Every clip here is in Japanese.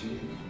Jesus.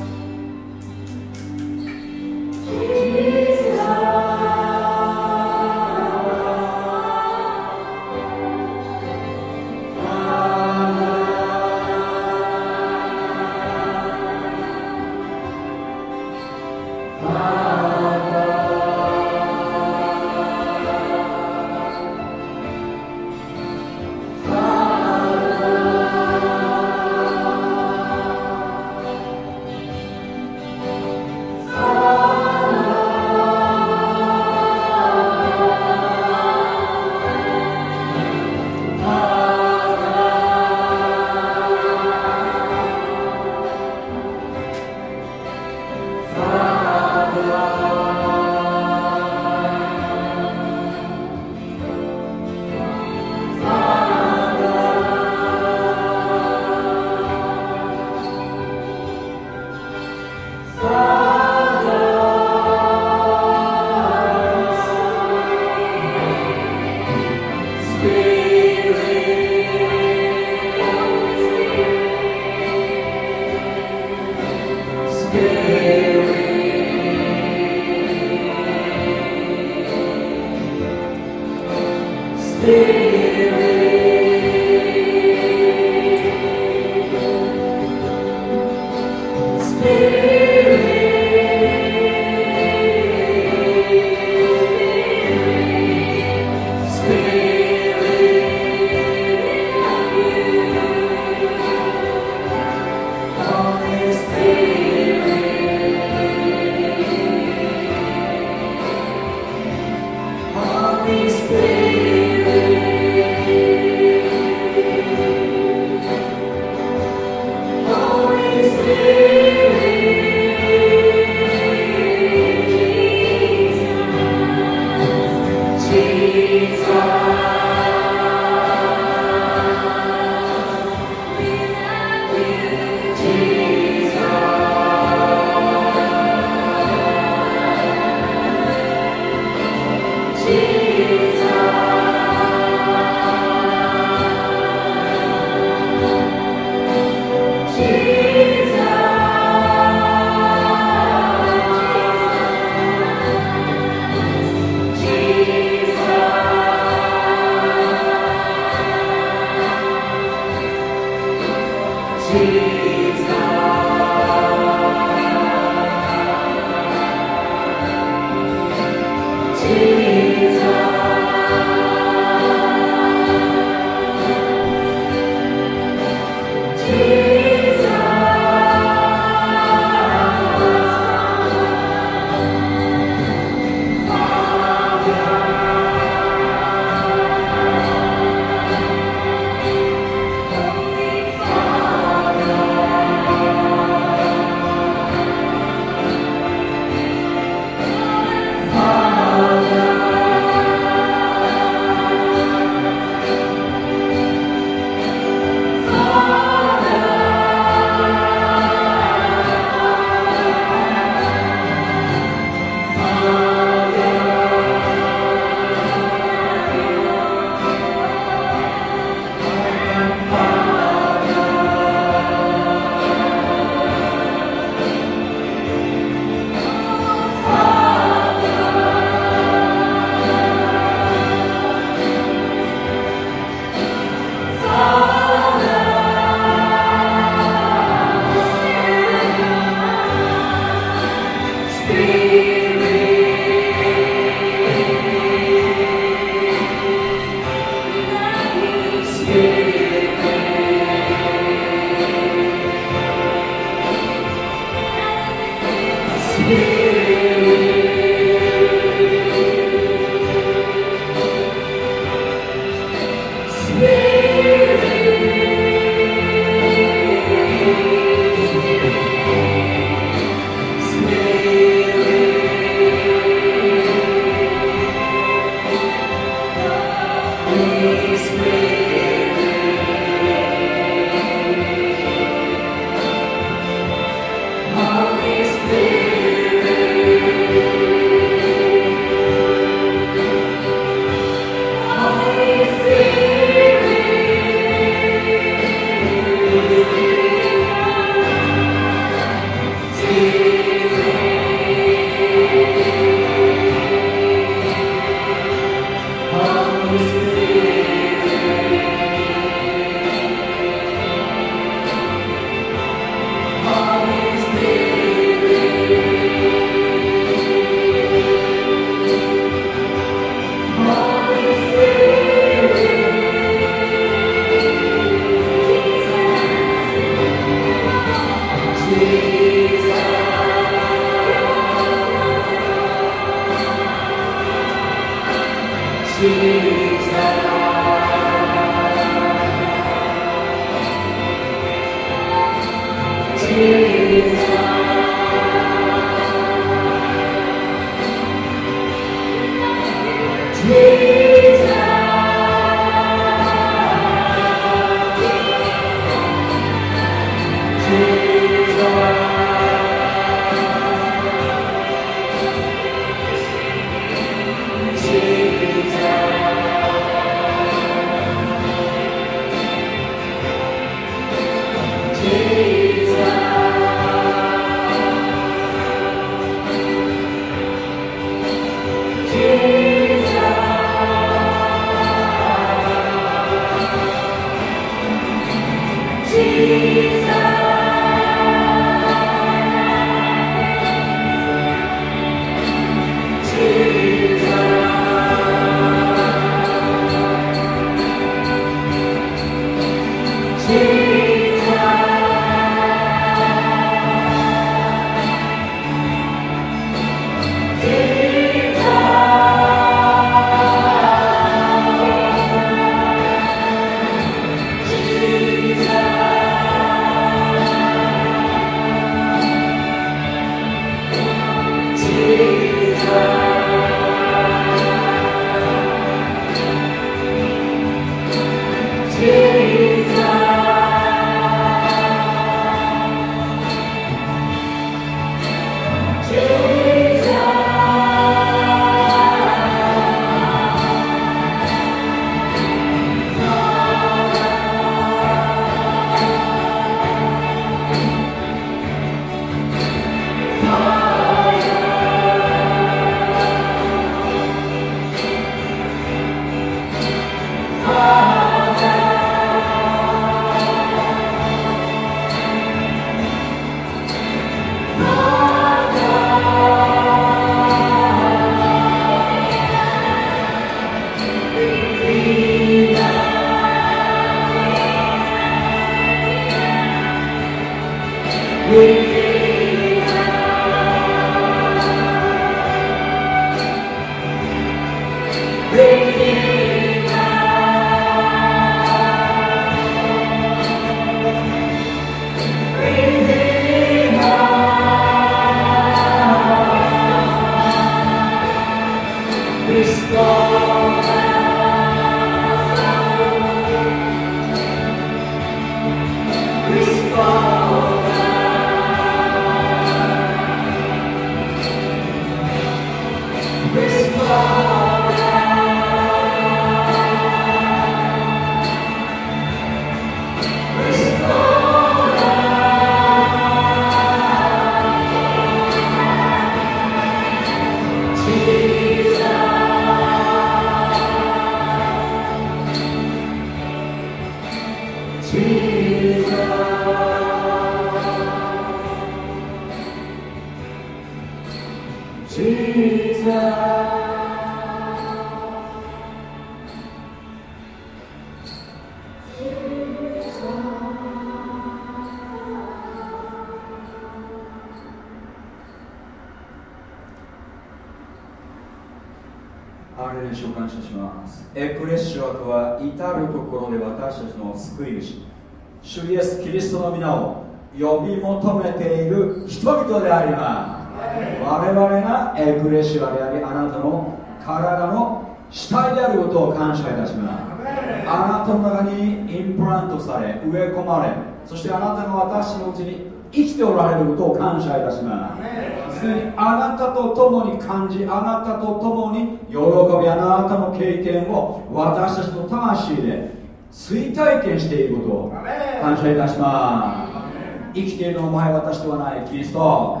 い私ではないキリスト。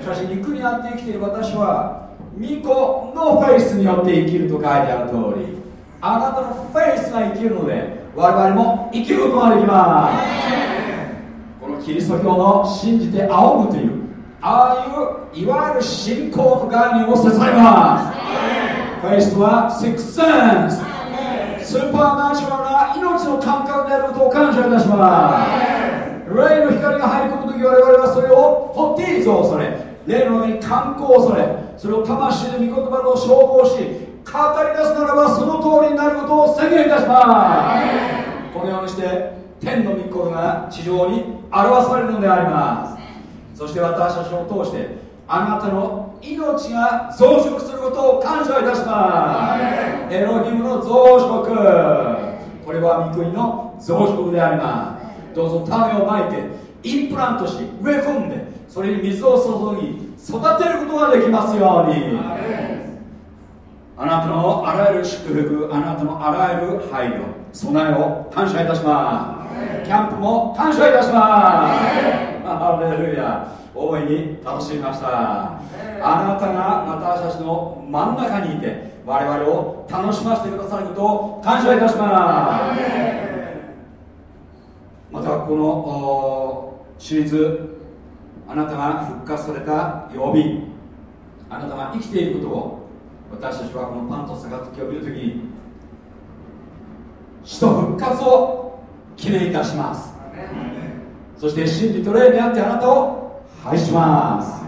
しかし肉にあって生きている私は巫女のフェイスによって生きると書いてある通りあなたのフェイスが生きるので我々も生きることができます。このキリスト教の信じて仰ぐというああいういわゆる信仰の概念を支えます。フェイスはセックスセンス。 supernatural な命の感覚であることを感謝いたします。霊の光が入時我々はそれをホッティーズを恐れ。霊の上に観光を恐れ。それを魂で御言葉の称号し語り出すならばその通りになることを宣言いたします。このようにして天の御心が地上に表されるのであります。そして私たちを通してあなたの命が増殖することを感謝いたします。エロヒムの増殖。これは御国の増殖であります。どうぞ種をまいてインプラントし植え込んでそれに水を注ぎ育てることができますように。あなたのあらゆる祝福あなたのあらゆる配慮備えを感謝いたします。キャンプも感謝いたします。ハレルヤ。大いに楽しみました。あなたが私たちの真ん中にいて我々を楽しませてくださることを感謝いたします。またこのシリーズあなたが復活された曜日。あなたが生きていることを私たちはこのパンと杯を見るときに死と復活を記念いたします。そして真理と霊にあってあなたを拝します。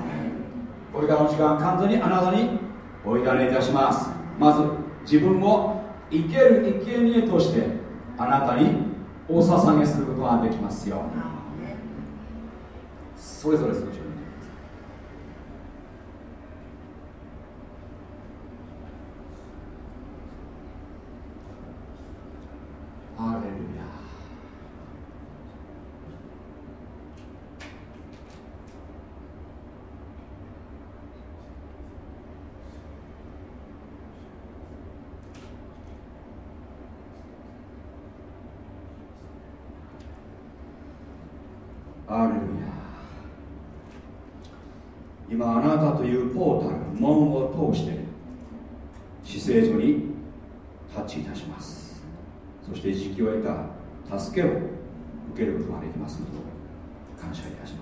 これからの時間完全にあなたにお委ねいたします。まず自分を生ける生贄としてあなたにお捧げすることができますようにそれぞれ少しハレルヤアレルヤ今あなたというポータル門を通して死聖所にタッチいたします。そして時期を得た助けを受けることができますことを感謝いたします「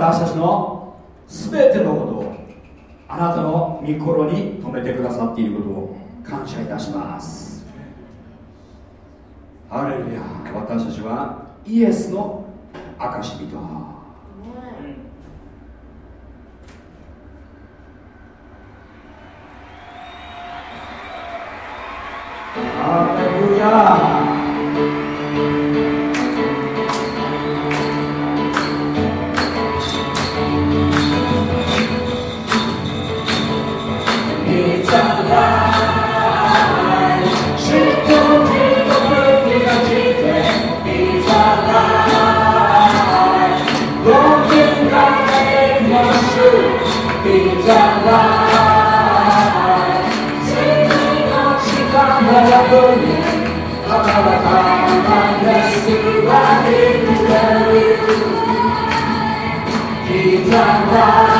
私たちの全てのことをあなたの御心に止めてくださっていることを感謝いたします。ハレルヤ。私たちはイエスの証人。ハレルヤ。He's kita, right.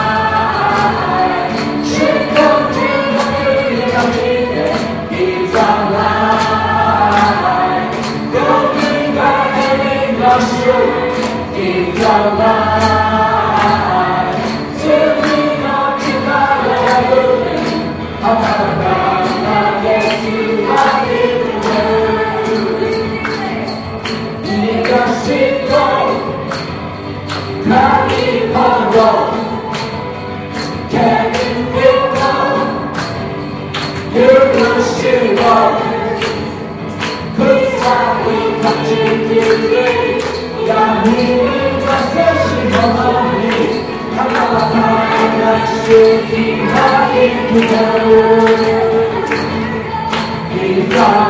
Deus invade, invade, invade.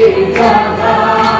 Give God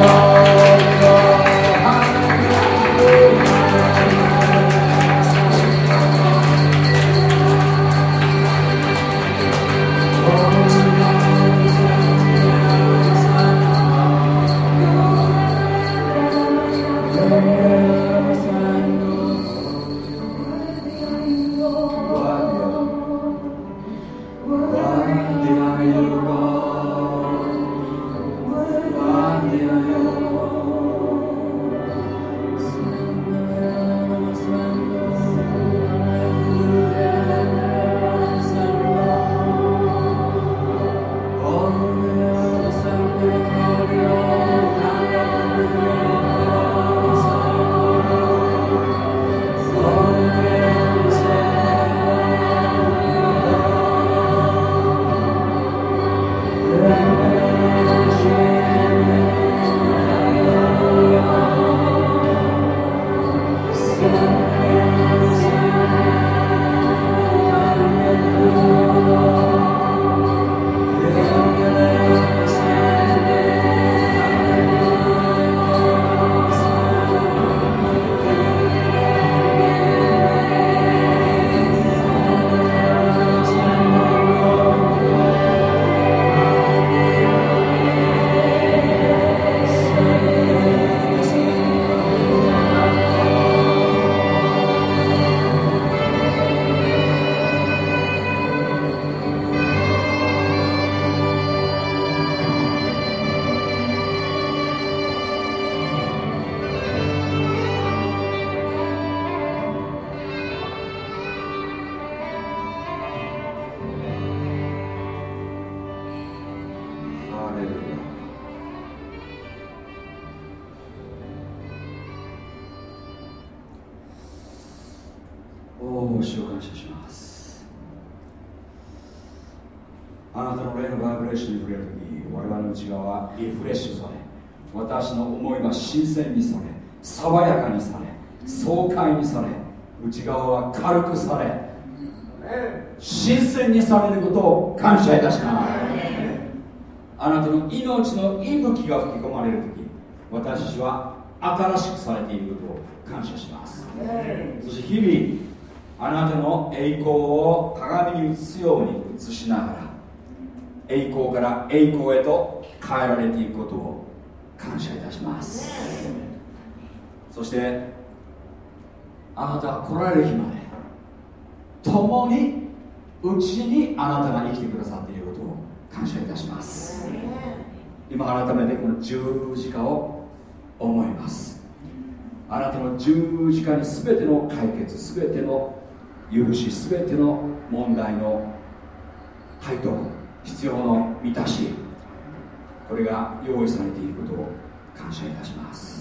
さ栄光から栄光へと変えられていくことを感謝いたします。そしてあなたが来られる日まで共にうちにあなたが生きてくださっていることを感謝いたします。今改めてこの十字架を思います。あなたの十字架に全ての解決全ての許し全ての問題の回答必要の満たしこれが用意されていることを感謝いたします。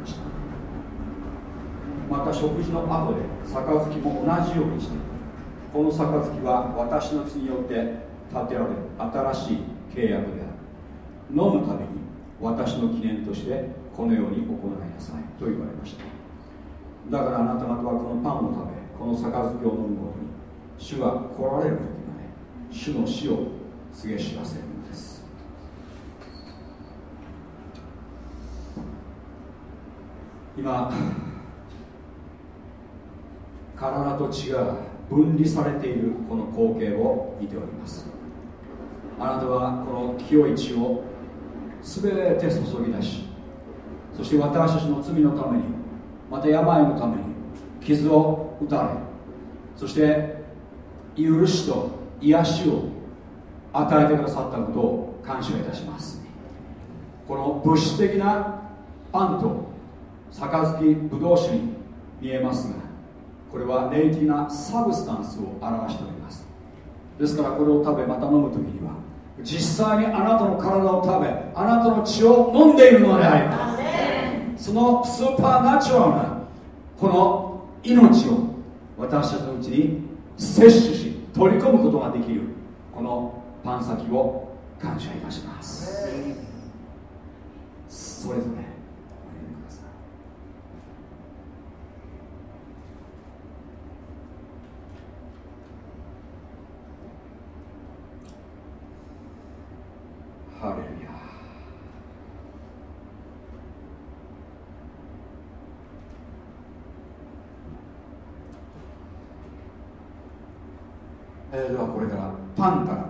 ました。また食事の後で杯も同じようにしてこの杯は私の血によって建てられる新しい契約である。飲むたびに私の記念としてこのように行いなさい。と言われました。だからあなた方はこのパンを食べこの杯を飲むごとに主が来られる時まで主の死を告げ知らせるのです今体と血が分離されているこの光景を見ております。あなたはこの清い血を全て注ぎ出しそして私たちの罪のためにまた病のために傷を打たれそして許しと癒しを与えてくださったことを感謝いたします。この物質的なパンと杯ぶどう酒に見えますがこれは霊的なサブスタンスを表しております。ですからこれを食べまた飲む時には実際にあなたの体を食べあなたの血を飲んでいるのであります。そのスーパーナチュラルなこの命を私たちのうちに摂取し取り込むことができるこのパン先を感謝いたします。それぞれハレルヤえー、ではこれからパンから。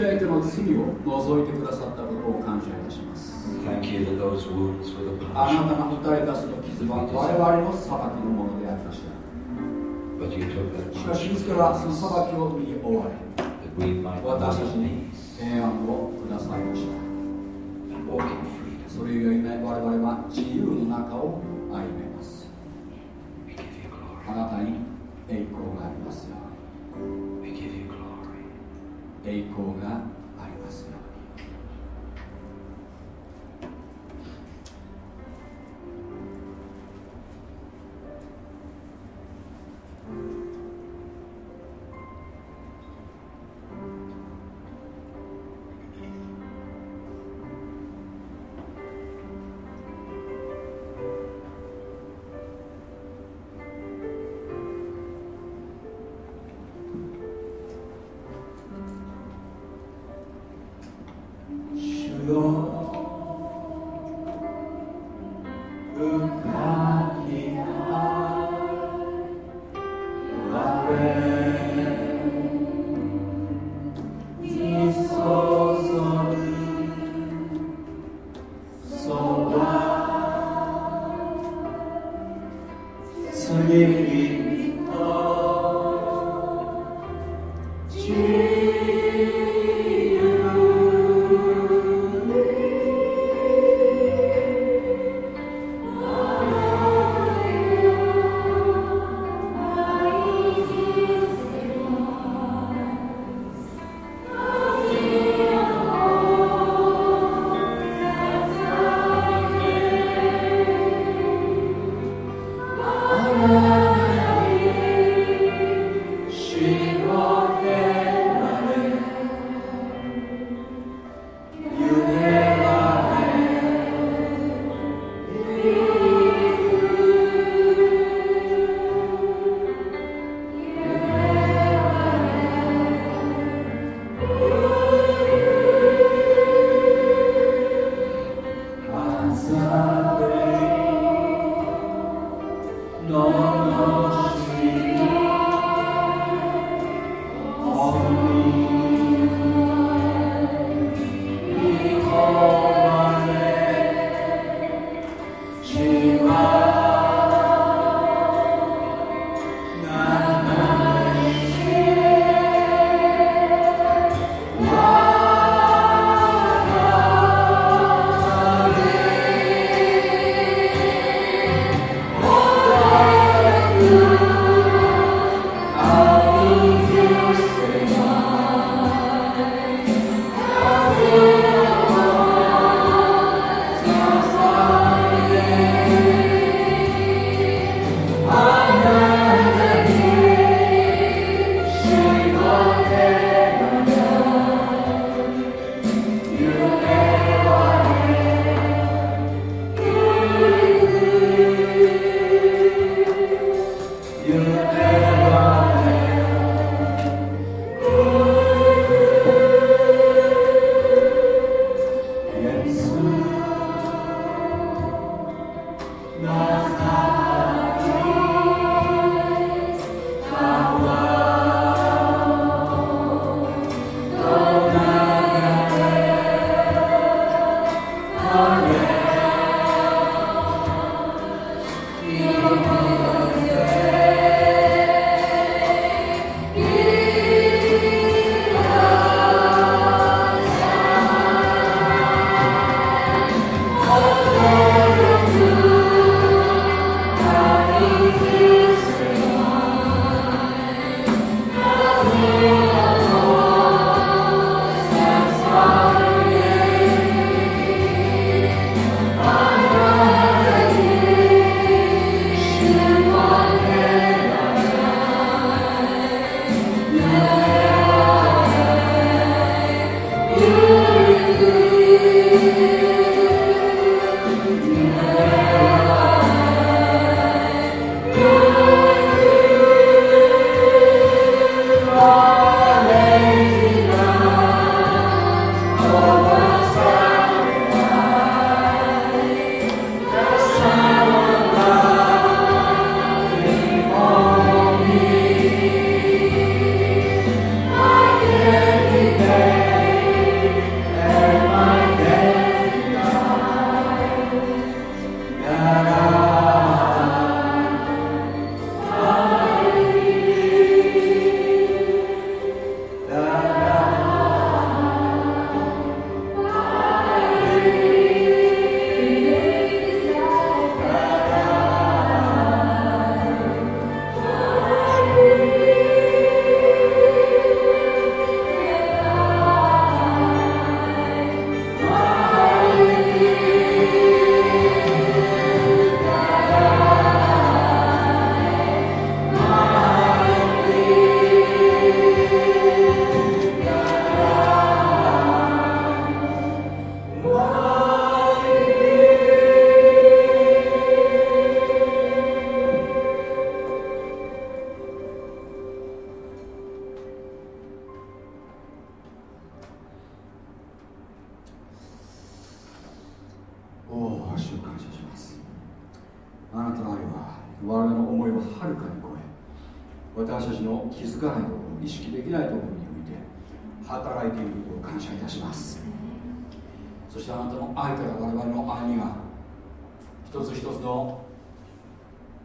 開いての罪を除いてくださったことを感謝いたします。Thank you for those wounds for the あなたが打たれたその傷は我々の裁きのものでありました。But you took that しかし、それはその裁きを見終わり、that we might 私たちに平安をくださいました。それゆえに我々は自由の中を歩めます。あなたに栄光がありますよ。栄光がありますよ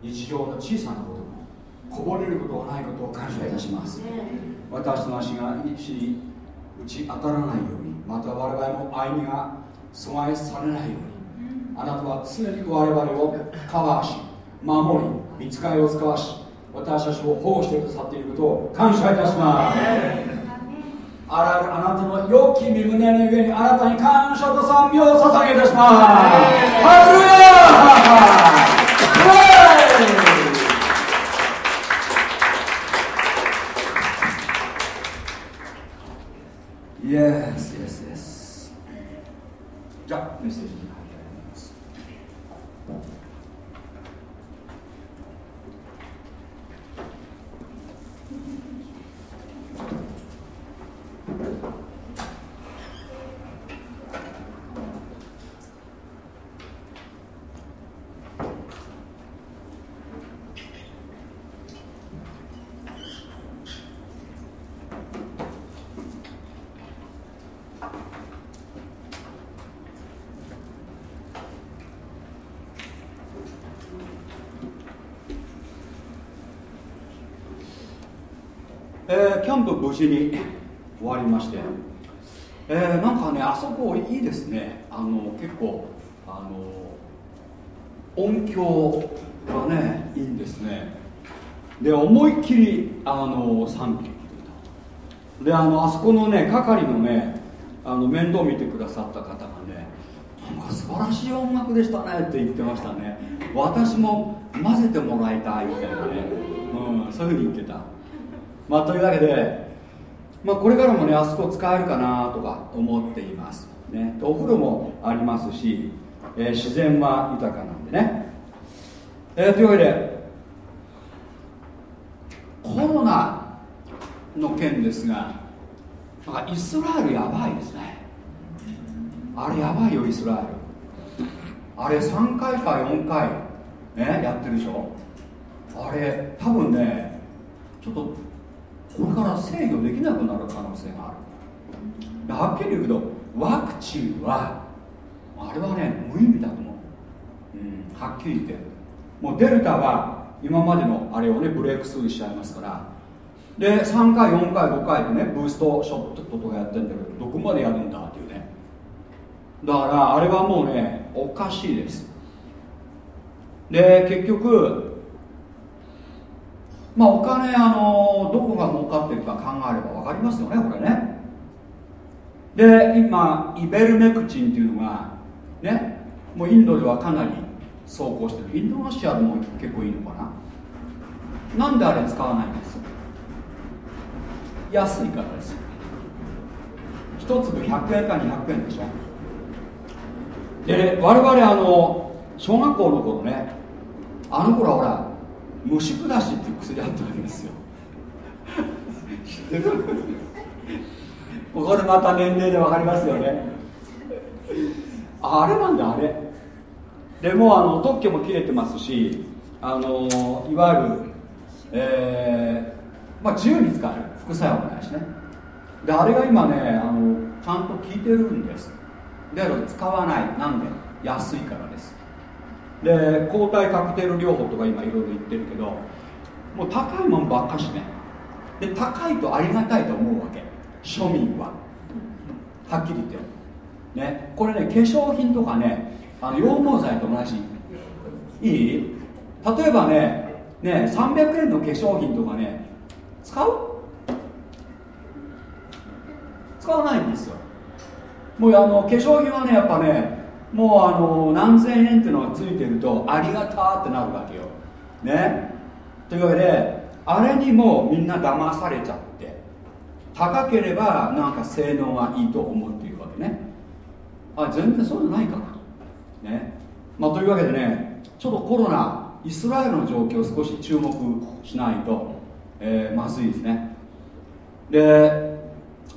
日常の小さなこともこぼれることがないことを感謝いたします。私の足が石に打ち当たらないようにまた我々の愛にが阻害されないようにあなたは常に我々をカバーし守り見つかりを使わし私たちを保護してくださっていることを感謝いたします。あらゆるあなたの良き身胸の上にあなたに感謝と賛美を捧げいたします。ハレルヤイエスイエスイエスじゃあメッセージに入りますえーキャンプ無事に終わりまして、えーなんかねあそこいいですねあの結構あの音響がねいいんですね。で思いっきりあの賛美であのあそこのね係のねあの面倒見てくださった方がねなんか素晴らしい音楽でしたねって言ってましたね。私も混ぜてもらいたいみたいなね、うん、そういうふうに言ってた。まあというわけで、まあ、これからもねあそこ使えるかなとか思っています、ね、お風呂もありますし、えー自然は豊かなんでね、えーというわけでコロナの件ですがなんかイスラエルやばいですね。あれやばいよイスラエル。あれ3回か4回ねやってるでしょ。あれ多分ねちょっとこれから制御できなくなる可能性がある。はっきり言うけどワクチンはあれはね無意味だと思う、うん、はっきり言って。もうデルタは今までのあれをねブレイクスルーしちゃいますから。で3回4回5回とねブーストショットとかやってんだけどどこまでやるんだっていうね。だからあれはもうねおかしいです。で結局まあお金あのどこが儲かってるか考えれば分かりますよねこれね。で今イベルメクチンっていうのがねもうインドではかなり走行してる。インドネシアでも結構いいのかな。なんであれ使わないんです？安いからです。よ一粒100円か200円でしょ。で我々あの小学校の頃ねあの頃はほら虫下しっていう薬あったわけですよ。知ってるここでまた年齢で分かりますよね。あれなんだあれ。でもあの特許も切れてますしあのいわゆる、えーまあ、自由に使える。副作用もないしね。であれが今ねあのちゃんと効いてるんです。だけど使わない。なんで？安いからです。で抗体カクテル療法とか今いろいろ言ってるけどもう高いもんばっかしね。で高いとありがたいと思うわけ。庶民は。はっきり言って。ね。これね化粧品とかねあの羊毛剤と同じ。いい？例えばねね300円の化粧品とかね使う？使わないんですよ。もうあの化粧品はねやっぱねもうあの何千円っていうのがついてるとありがたってなるわけよ。ね。というわけであれにもみんな騙されちゃっ高ければなんか性能がいいと思っているわけね。あ全然そうじゃないからね。まあというわけでねちょっとコロナイスラエルの状況を少し注目しないと、えーまずいですね。で、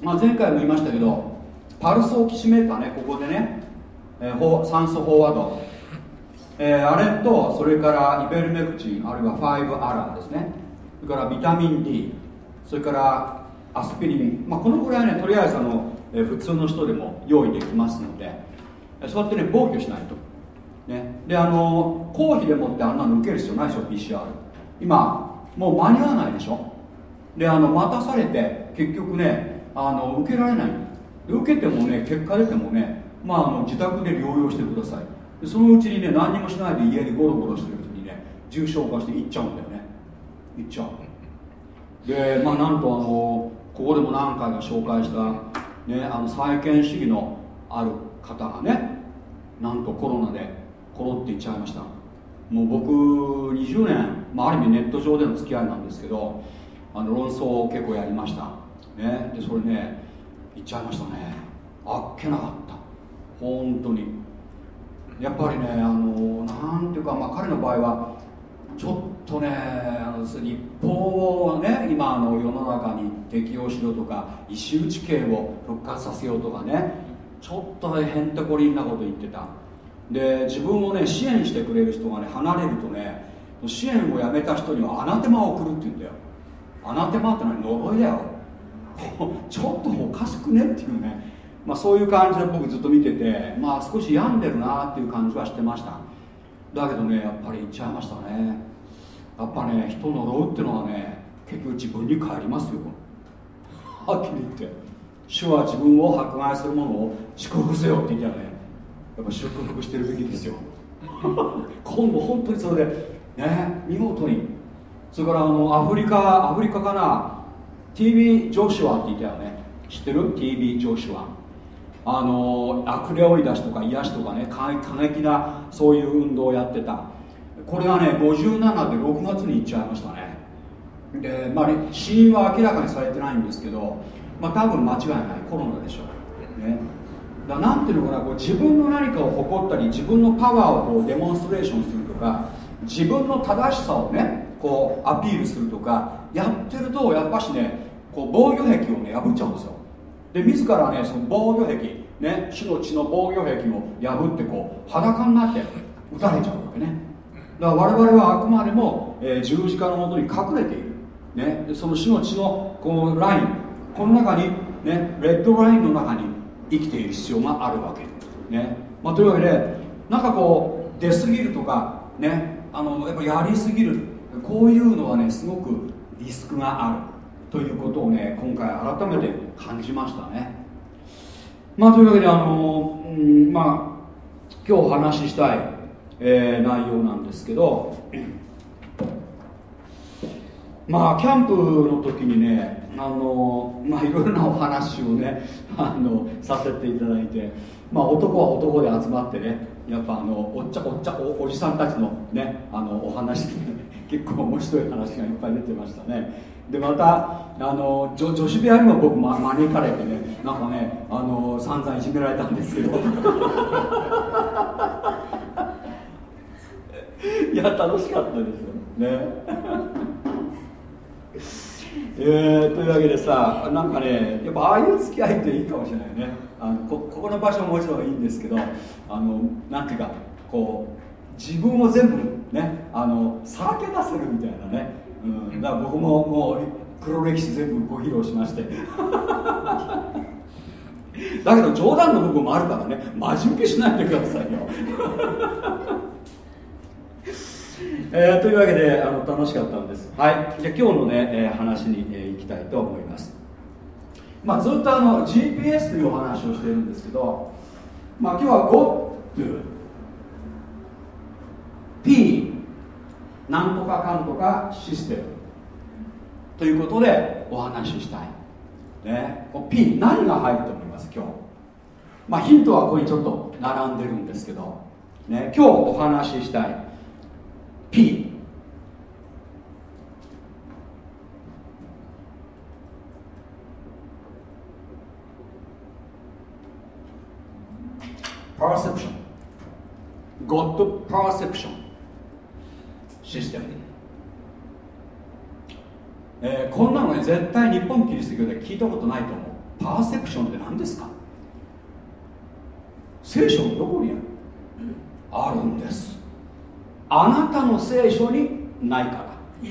まあ、前回も言いましたけどパルスオキシメーターねここでね、えー酸素飽和度。えー、あれとそれからイベルメクチンあるいは5アラーですね。それからビタミン D それからアスピリン、まあ、このぐらいねとりあえずあの、え、普通の人でも用意できますのでそうやってね防御しないと、ね、であの公費でもってあんなの受ける必要ないでしょ PCR 今もう間に合わないでしょ。であの待たされて結局ねあの受けられない。受けてもね結果出てもね、まあ、あの自宅で療養してください。そのうちにね何もしないで家にゴロゴロしてる時にね重症化していっちゃうんだよね。いっちゃう。でまあなんとあのここでも何回か紹介した、ね、あの債権主義のある方がねなんとコロナでコロっていっちゃいました。もう僕20年、まあ、ある意味ネット上での付き合いなんですけどあの論争を結構やりました、ね、でそれね言っちゃいましたね。あっけなかった。本当に。やっぱりねあのなんていうか、まあ、彼の場合はちょっとねあの日報をね今あの世の中に適用しろとか石打ち刑を復活させようとかねちょっとへんてこりんなこと言ってた。で自分をね支援してくれる人がね離れるとね支援をやめた人にはアナテマを送るって言うんだよ。アナテマってのは呪いだよ。ちょっとおかしくねっていうね、まあ、そういう感じで僕ずっと見てて、まあ、少し病んでるなっていう感じはしてました。だけどねやっぱり言っちゃいましたね。やっぱね人の呪うっていうのはね結局自分に返りますよ。はっきり言って。主は自分を迫害するものを祝福せよって言ったらねやっぱ祝福してるべきですよ。今度本当にそれでね見事に。それからあのアフリカアフリカかな？TB ジョシュアって言ったよね知ってる ?TB ジョシュア。あの悪霊追い出しとか癒しとかね過激なそういう運動をやってた。これがね57で6月に行っちゃいましたね。でまあ死因は明らかにされてないんですけどまあ多分間違いない。コロナでしょう。ね。だなんていうのかなこう自分の何かを誇ったり自分のパワーをこうデモンストレーションするとか自分の正しさをねこうアピールするとかやってるとやっぱしねこう防御壁をね破っちゃうんですよ。で自らねその防御壁ね死の血の防御壁を破ってこう裸になって撃たれちゃうわけね。だから我々はあくまでも、えー、十字架のもとに隠れている、ね、その死の血のこのラインこの中に、ね、レッドラインの中に生きている必要があるわけ、ね。まあ、というわけでなんかこう出過ぎるとかね。あのやっぱやりすぎる。こういうのはねすごくリスクがある。ということをね今回改めて感じましたね。まあというわけであの、うん、まあ今日お話ししたい、えー、内容なんですけどまあキャンプの時にねあのまあいろいろなお話をねあのさせていただいてまあ男は男で集まってねやっぱあのおっちゃおっちゃおおじさんたちのねあのお話で、結構面白い話がいっぱい出てましたね。でまたあの女女子部屋にも僕、ま、招かれてねなんかねあの散々いじめられたんですけど。いや楽しかったですよ。ね。えー、というわけでさなんかねやっぱああいう付き合いっていいかもしれないね。あのこここの場所ももちろんいいんですけどあのなんていうかこう自分を全部ねあのさらけ出せるみたいなね、うん、だから僕ももう黒歴史全部ご披露しまして。だけど冗談の部分もあるからね。真面目しないでくださいよ。えー、というわけであの楽しかったんです。はい。じゃあ今日のね、えー、話に、えー、いきたいと思います。まあずっとあの GPS というお話をしているんですけどまあ今日は GoTo P なんとかかんとかシステムということでお話ししたい。ね、P 何が入ると思います今日。まあヒントはここにちょっと並んでるんですけど、ね、今日お話ししたい。P パーセプション God Perception システム、えー、こんなのね絶対日本キリスト教で聞いたことないと思う。パーセプションって何ですか？聖書のどこにあるんです。あなたの聖書にないから。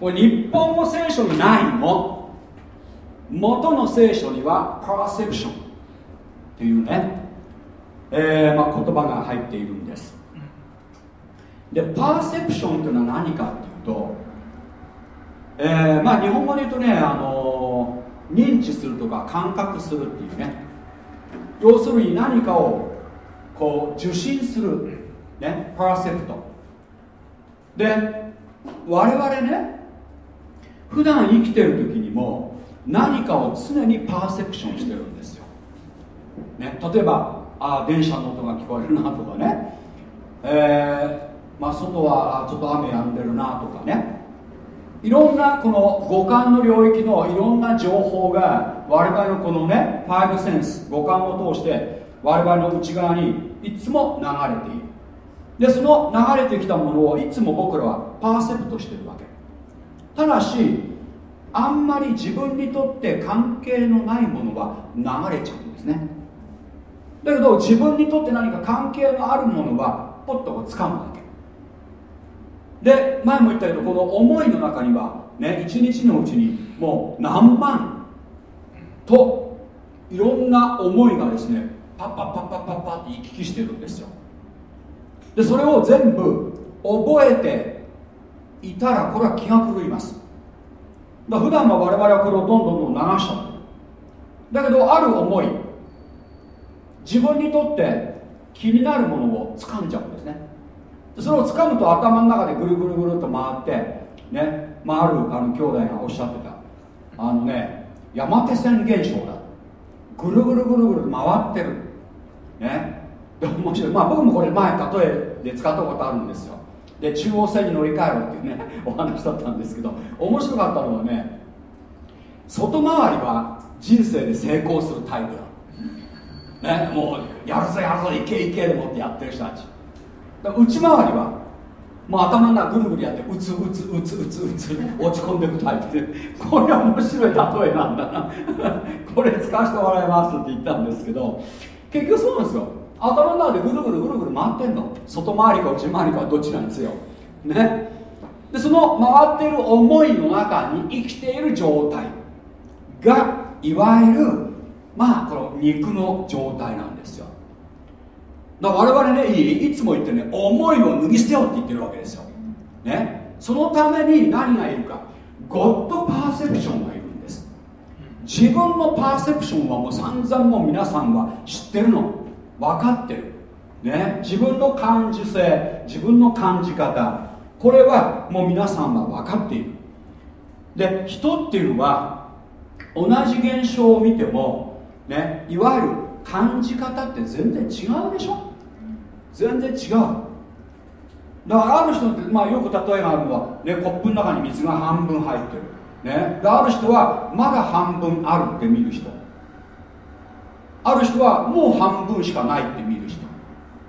これ日本語聖書にないの？元の聖書にはパーセプションっていうね、えーまあ、言葉が入っているんです。でパーセプションというのは何かっていうと、えーまあ、日本語で言うとね、あのー、認知するとか感覚するっていうね。要するに何かをこう受信する、ね、パーセプト。で我々ね普段生きてる時にも何かを常にパーセプションしてるんですよ、ね、例えばあ電車の音が聞こえるなとかね、えー、まあ、外はちょっと雨止んでるなとかね。いろんなこの五感の領域のいろんな情報が我々のこのねファイブセンス五感を通して我々の内側にいつも流れている。でその流れてきたものをいつも僕らはパーセプトしてるわけ。ただしあんまり自分にとって関係のないものは流れちゃうんですね。だけど自分にとって何か関係のあるものはポッとこう掴むわけ。で前も言ったけどこの思いの中にはね一日のうちにもう何万といろんな思いがですねパッパッパッパッパッパって行き来してるんですよでそれを全部覚えていたらこれは気が狂いますだ普段は我々はこれをどんどんどんどん流しちゃってるだけどある思い自分にとって気になるものを掴んじゃうんですねそれを掴むと頭の中でぐるぐるぐるっと回ってね、まあ、あるあの兄弟がおっしゃってたあのね山手線現象だぐるぐるぐるぐる回ってるね。で面白いまあ僕もこれ前例えで使ったことあるんですよ。で中央線に乗り換えろっていうね お話だったんですけど面白かったのはね外回りは人生で成功するタイプだ。ねもうやるぞやるぞいけいけでもってやってる人たち。内回りはもう頭の中ぐるぐるやってうつうつうつうつうつ落ち込んでいくタイプ。で これは面白い例えなんだな。これ使わせてもらいますって言ったんですけど結局そうなんですよ。頭の中でぐるぐるぐるぐる回ってんの。外回りか内回りかどっちなんですよ。ね。でその回っている思いの中に生きている状態がいわゆるまあこの肉の状態なんですよ。だから我々ねいつも言ってね思いを脱ぎ捨てようって言ってるわけですよ、ね、そのために何がいるか。ゴッドパーセプションがいる。自分のパーセプションはもう散々もう皆さんは知ってるの。分かってる、ね、自分の感受性自分の感じ方。これはもう皆さんは分かっている。で人っていうのは同じ現象を見ても、ね、いわゆる感じ方って全然違うでしょ。全然違う。だからある人って、まあ、よく例えがあるのは、ね、コップの中に水が半分入ってる、ね、である人はまだ半分あるって見る人。ある人はもう半分しかないって見る人、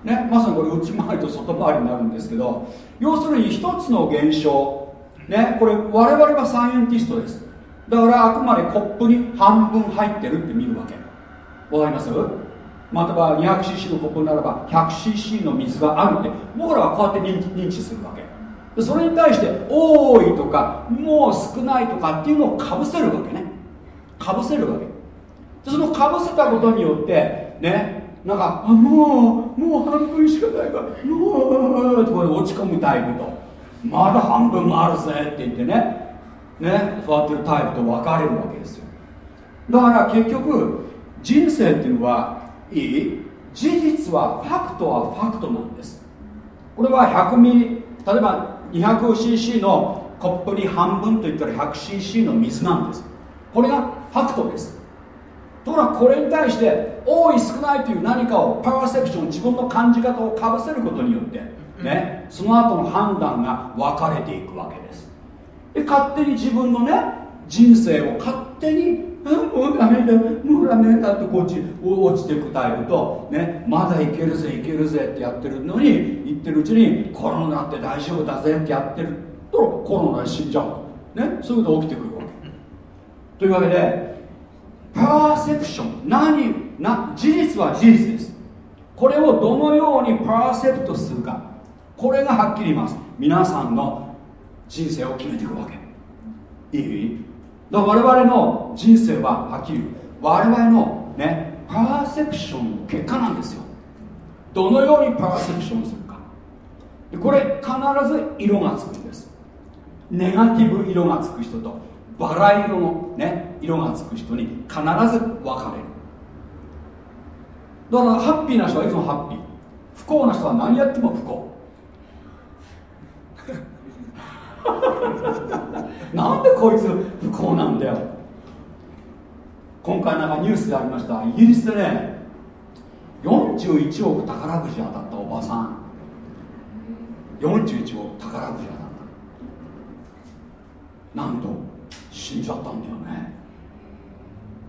ね、まさにこれ内回りと外回りになるんですけど要するに一つの現象、ね、これ我々はサイエンティストです。だからあくまでコップに半分入ってるって見るわけ。わかります？または 200cc のコップならば 100cc の水があるって。僕らはこうやって認知するわけ。それに対して多いとかもう少ないとかっていうのをかぶせるわけね。かぶせるわけ。でそのかぶせたことによってねなんかあもうもう半分しかないわ。もうとこで落ち込むタイプと。まだ半分もあるぜって言ってね。ねそうやってるタイプと分かれるわけですよ。だから結局人生っていうのはいい。事実はファクトはファクトなんです。これは100ミリ例えば 200cc のコップに半分といったら 100cc の水なんです。これがファクトです。ところがこれに対して多い少ないという何かをパワーセプション自分の感じ方をかぶせることによってねその後の判断が分かれていくわけです。で勝手に自分のね人生を勝手にもうダメだもうダメだってこっち落ちていくタイプと、ね、まだいけるぜいけるぜってやってるのに言ってるうちにコロナって大丈夫だぜってやってるとコロナで死んじゃうねそういうこと起きてくるわけ。というわけでパーセプション何な事実は事実です。これをどのようにパーセプトするか。これがはっきり言います。皆さんの人生を決めていくわけ。いい？だから我々の人生ははっきり我々のねパーセプションの結果なんですよ。どのようにパーセプションするか。これ必ず色がつくんです。ネガティブ色がつく人とバラ色の、ね、色がつく人に必ず分かれる。だからハッピーな人はいつもハッピー。不幸な人は何やっても不幸。なんでこいつ不幸なんだよ。今回なんかニュースでありました。イギリスでね41億宝くじ当たったおばさん。41億宝くじ当たった。なんと死んじゃったんだよね。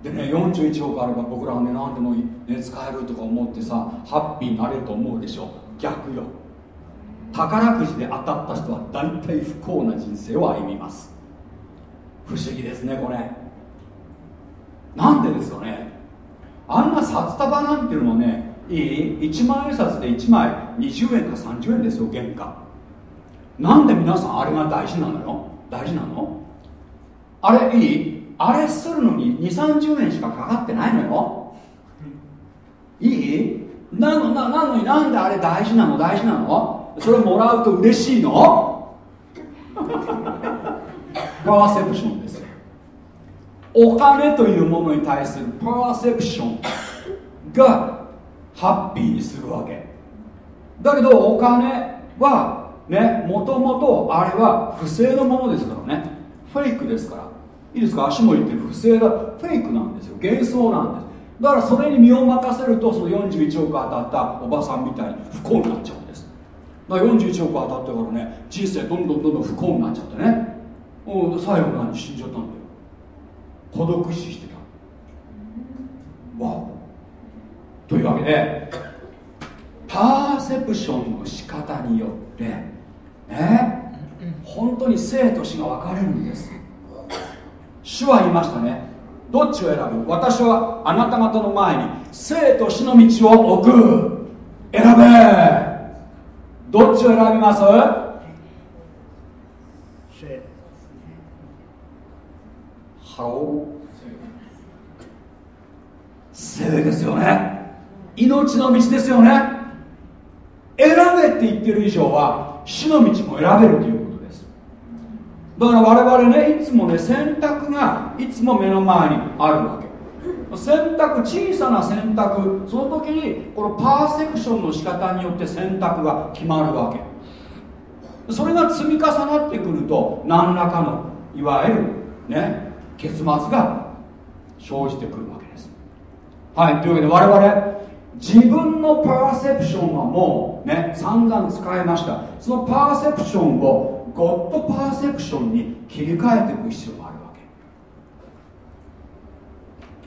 でね41億あれば僕らはね何でも、ね、使えるとか思ってさハッピーになれると思うでしょ。逆よ。宝くじで当たった人は大体不幸な人生を歩みます。不思議ですねこれ。なんでですかね。あんな札束なんていうのはねいい？1万円札で1枚20円か30円ですよ原価。なんで皆さんあれが大事なのよ？大事なの？あれいい？あれするのに2 3 0円しかかかってないのよ。いい？なのななのになんであれ大事なの？大事なの？それもらうと嬉しいの？パーセプションですお金というものに対するパーセプションがハッピーにするわけ。だけどお金はねもともとあれは不正のものですからね。フェイクですから。いいですか？足も言ってる不正だ。フェイクなんですよ。幻想なんです。だからそれに身を任せるとその41億当たったおばさんみたいに不幸になっちゃう。だから41億当たってからね人生どんどんどんどん不幸になっちゃってね。最後何死んじゃったんだよ。孤独死してた。わお。というわけでパーセプションの仕方によってね本当に生と死が分かれるんです。主は言いましたね。どっちを選ぶ？私はあなた方の前に生と死の道を置く。選べ。どっちを選びます？ハロー生ですよね。命の道ですよね。選べって言ってる以上は死の道も選べるということです。だから我々ねいつもね選択がいつも目の前にあるわけ選択小さな選択その時にこのパーセプションの仕方によって選択が決まるわけ。それが積み重なってくると何らかのいわゆるね結末が生じてくるわけです。はいというわけで我々自分のパーセプションはもうね散々使いました。そのパーセプションをゴッドパーセプションに切り替えていく必要があるわけ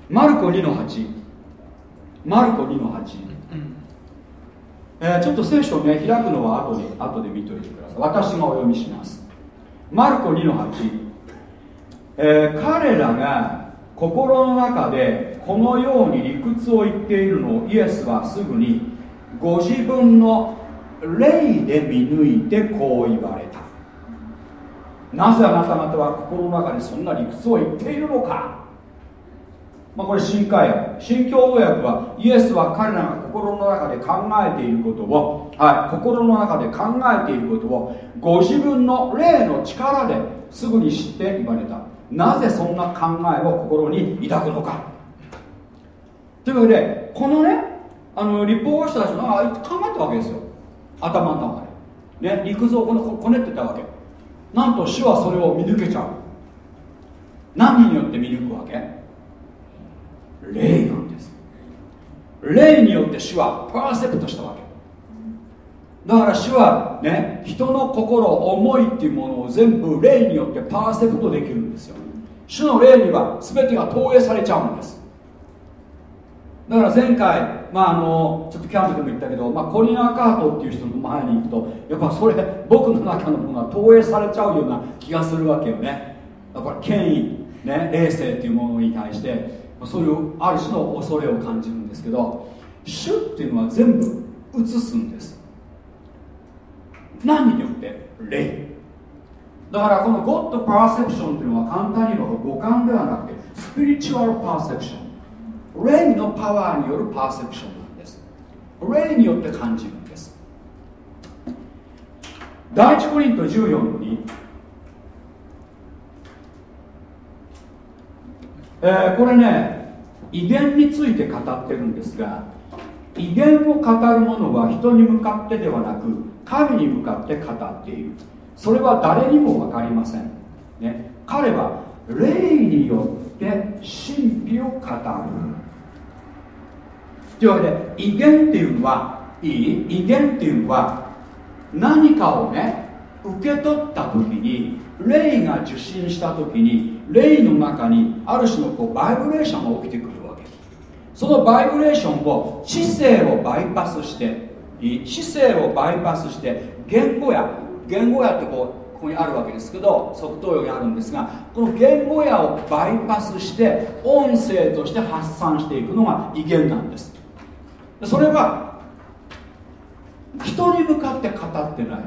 マルコ2の8マルコ2の8、えー、ちょっと聖書をね開くのは後で後で見といてください。私がお読みします。マルコ2の8えー、彼らが心の中でこのように理屈を言っているのをイエスはすぐにご自分の霊で見抜いてこう言われた。なぜあなた方は心の中でそんな理屈を言っているのかまあ、これ新海訳新共同訳はイエスは彼らが心の中で考えていることを、はい、心の中で考えていることをご自分の霊の力ですぐに知って言われた。なぜそんな考えを心に抱くのか。というわけでこのねあの立法学者たちが考えたわけですよ。頭の中で、ね、理屈をこねってたわけ。なんと主はそれを見抜けちゃう。何によって見抜くわけ？霊なんです霊によって主はパーセプトしたわけ。だから主はね人の心思いっていうものを全部霊によってパーセプトできるんですよ。主の霊には全てが投影されちゃうんです。だから前回、まあ、あのちょっとキャンプでも言ったけど、まあ、コリナー・カートっていう人の前に行くとやっぱそれ僕の中のものが投影されちゃうような気がするわけよね。だから権威、ね、霊性っていうものに対して。そういうある種の恐れを感じるんですけど主っていうのは全部映すんです。何によって？霊。だからこのゴッドパーセプションっていうのは簡単に言うと五感ではなくてスピリチュアルパーセプション。霊のパワーによるパーセプションなんです。霊によって感じるんです。第一コリント14の2えー、これね威厳について語ってるんですが威厳を語る者は人に向かってではなく神に向かって語っている。それは誰にも分かりません、ね、彼は霊によって神秘を語る。というわけで威厳っていうのはいい？威厳っていうのは何かをね受け取った時に霊が受信した時に霊の中にある種のこうバイブレーションが起きてくるわけ。そのバイブレーションを知性をバイパスして知性をバイパスして言語や言語やってこうここにあるわけですけど側頭葉にあるんですがこの言語やをバイパスして音声として発散していくのが威厳なんです。それは人に向かって語ってない、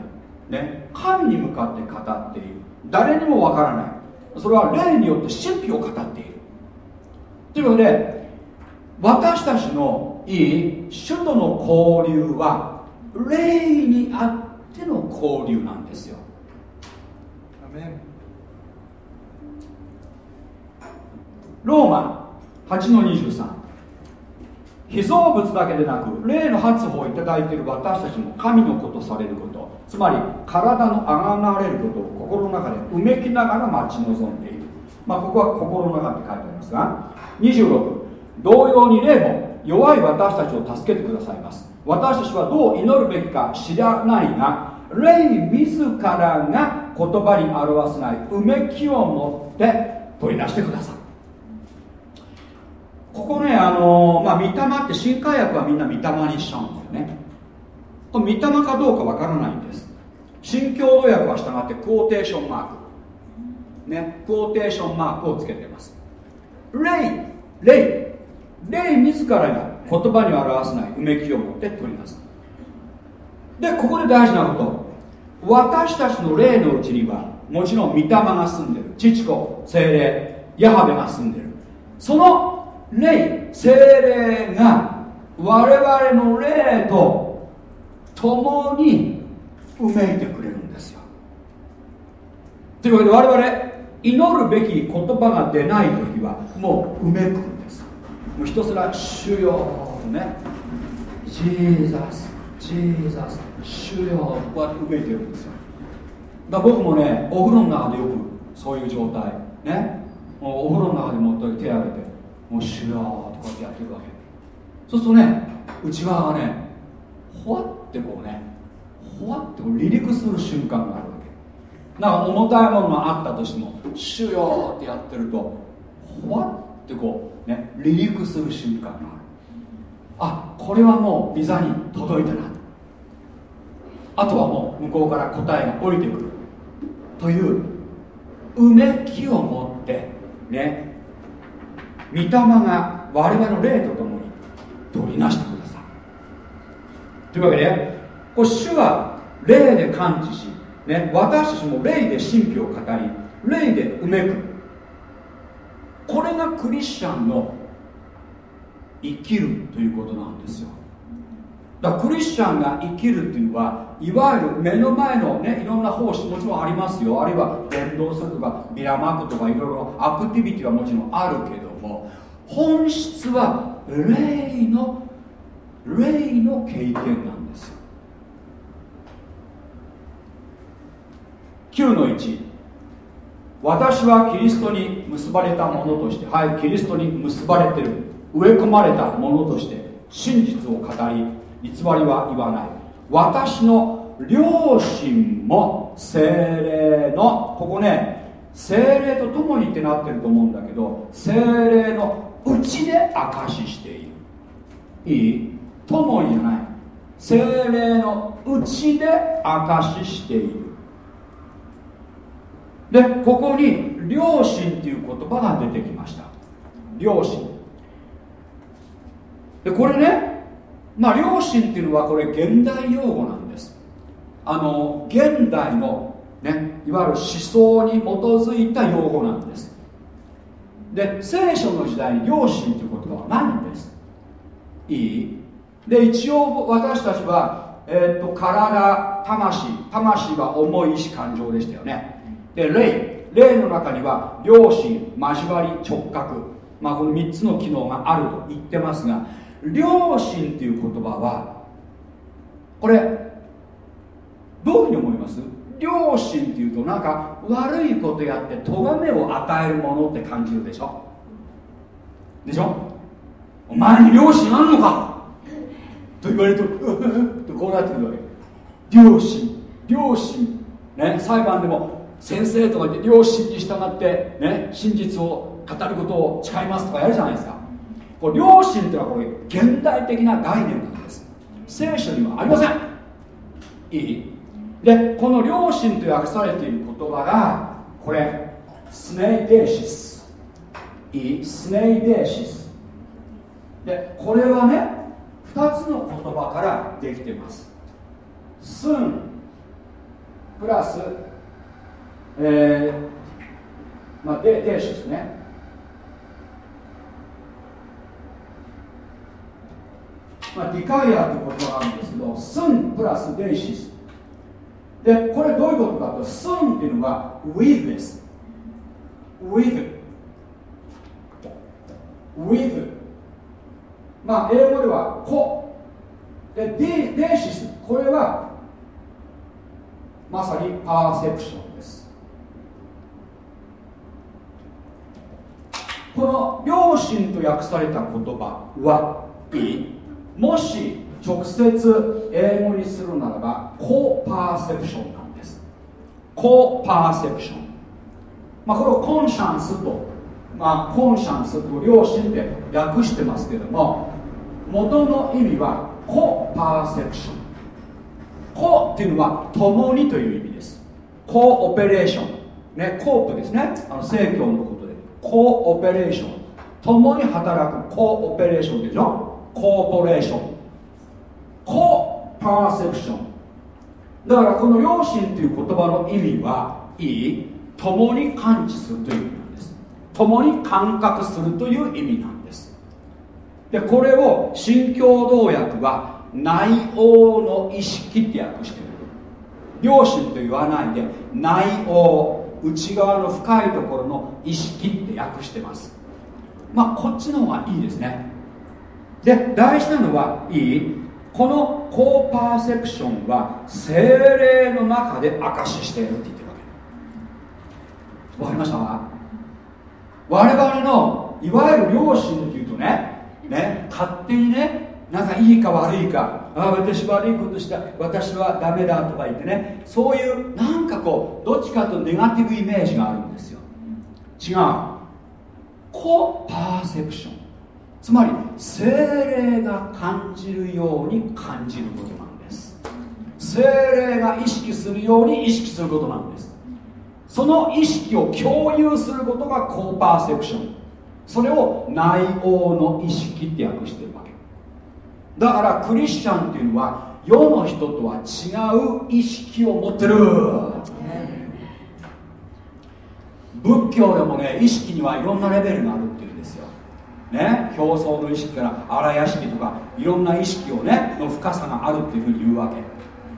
ね、神に向かって語っている。誰にもわからない。それは霊によって神秘を語っている。ということで私たちのいい主との交流は霊にあっての交流なんですよ。ローマ8の23被造物だけでなく霊の発歩をいただいている私たちも神のことされることつまり体のあがなれることを心の中でうめきながら待ち望んでいる。まあここは心の中って書いてありますが26同様に霊も弱い私たちを助けてくださいます。私たちはどう祈るべきか知らないが霊自らが言葉に表せないうめきを持って取り出してください。ここねあのまあ御霊って新海薬はみんな御霊にしちゃうんこれ御霊かどうかわからないんです。新共同訳は従ってクォーテーションマーク。ねクォーテーションマークをつけてます。霊霊霊自らが言葉に表せないうめきを持って取ります。でここで大事なこと。私たちの霊のうちにはもちろん御霊が住んでる。父子精霊ヤハベが住んでる。その霊精霊が我々の霊と共にうめいてくれるんですよ。というわけで我々祈るべき言葉が出ない時はもううめくんです。もうひたすら「主よ」ね「ジーザスジーザス主よ」こうやってうめいてるんですよ。だ僕もねお風呂の中でよくそういう状態ね。もうお風呂の中でもっと手を挙げて「もう主よ」とかってやってるわけ。そうするとね内側がねほわってこうねほわってこう離陸する瞬間があるわけ。なんか重たいものがあったとしても「主よ」ってやってるとほわってこうね離陸する瞬間がある。あこれはもうビザに届いたなあとはもう向こうから答えが降りてくるといううめきを持ってね御霊が我々の霊とともに取りなしてくださいというわけでこれ主は霊で感知し、ね、私たちも霊で神秘を語り霊でうめく。これがクリスチャンの生きるということなんですよ。だクリスチャンが生きるっていうのはいわゆる目の前のねいろんな奉仕もちろんありますよ。あるいは伝道するとかビラまくとかいろいろアクティビティはもちろんあるけども本質は霊の霊の経験なんですよ。9の1私はキリストに結ばれたものとしてはいキリストに結ばれてる。植え込まれたものとして真実を語り偽りは言わない。私の両親も精霊のここね精霊と共にってなってると思うんだけど精霊のうちで証ししている。いい？共にじゃない。精霊のうちで証ししている。でここに両親っていう言葉が出てきました。両親でこれねまあ良心っていうのはこれ現代用語なんです。あの現代のねいわゆる思想に基づいた用語なんです。で聖書の時代に良心という言葉はないんです。いい？で一応私たちは、えーと、体魂魂は重い意志感情でしたよね。で霊。霊の中には良心交わり直角。まあこの3つの機能があると言ってますが良心っていう言葉はこれどういうふうに思います？良心っていうとなんか悪いことやって咎めを与えるものって感じるでしょ？でしょ？お前に良心あんのか？と言われると とこうなってくるわけ。良心良心ね裁判でも先生とか言って良心に従ってね真実を語ることを誓いますとかやるじゃないですか。これ良心っていうのはこれ現代的な概念なんです。聖書にはありません。いい。でこの良心と訳されている言葉がこれスネイデーシス。いい。スネイデーシス。でこれはねつの言葉からできてます。スンプラスえー、まあデデーシスね。まあ、ディカイアという言葉があるんですけどスンプラスデイシスでこれどういうことかとスンっていうのが with です。with with まあ英語ではコでデデイシスこれはまさにパーセプションです。この両親と訳された言葉はもし直接英語にするならばコパーセプションなんです。コパーセプション。まあこれをコンシャンスとまあコンシャンスと両親で訳してますけども元の意味はコパーセプション。コっていうのは共にという意味です。コーオペレーション。ねコープですね。あの正教のことで。コーオペレーション。共に働く。コーオペレーションでしょ。コーポレーション。コパーセプション。だからこの良心という言葉の意味はいい。共に感知するという意味なんです。共に感覚するという意味なんです。でこれを新共同訳は内応の意識って訳してる。良心と言わないで内応内側の深いところの意識って訳してます。まあこっちの方がいいですね。で大事なのはいい。このコーパーセプションは精霊の中で証ししているって言ってるわけ。わかりました？我々のいわゆる良心っていうとねね勝手にねなんかいいか悪いかあ私悪いことした私はダメだとか言ってねそういうなんかこうどっちかとネガティブイメージがあるんですよ。違う。コパーセプション。つまり精霊が感じるように感じることなんです。精霊が意識するように意識することなんです。その意識を共有することがコーパーセプション。それを内応の意識って訳してるわけ。だからクリスチャンっていうのは世の人とは違う意識を持ってる。仏教でもね意識にはいろんなレベルがあるっていうんですよ。ね？表層の意識から荒屋敷とかいろんな意識をねの深さがあるっていうふうに言うわ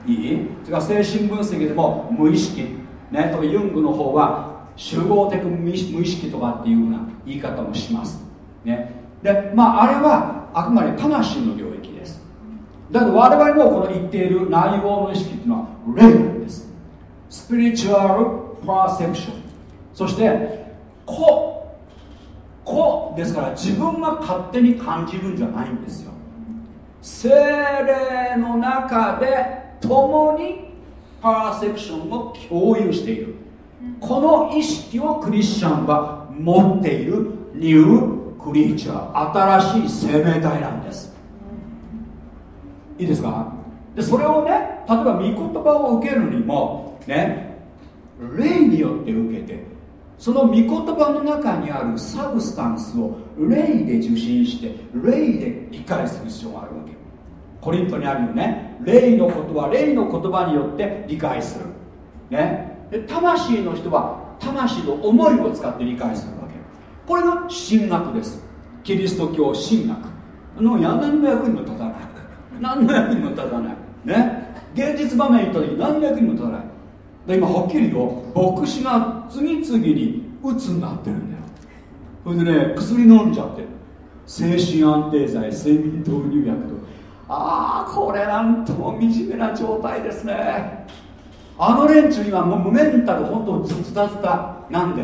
け。いい？それから精神分析でも無意識。ね？とユングの方は集合的無意識とかっていうふうな言い方もします。ね。でまああれはあくまで魂の領域です。だけど我々のこの言っている内容の意識っていうのは霊なんです。スピリチュアルパーセプションそして個個ですから自分が勝手に感じるんじゃないんですよ。精霊の中で共にパーセプションを共有している。この意識をクリスチャンは持っているニュークリーチャー。新しい生命体なんです。いいですか？でそれをね例えば御言葉を受けるにもね霊によって受けてその御言葉の中にあるサブスタンスを霊で受信して霊で理解する必要があるわけ。コリントにあるよね。霊のことは霊の言葉によって理解する。ね。で魂の人は魂の思いを使って理解するわけ。これが神学です。キリスト教神学。のや何の役にも立たない。何の役にも立たない。ね。現実場面行った時何の役にも立たない。で今はっきりと牧師が次々に鬱になってるんだよ。それでね薬飲んじゃって。る精神安定剤睡眠導入薬と。ああこれなんとも惨めな状態ですね。あの連中にはもうメンタル本当ズタズタなんで？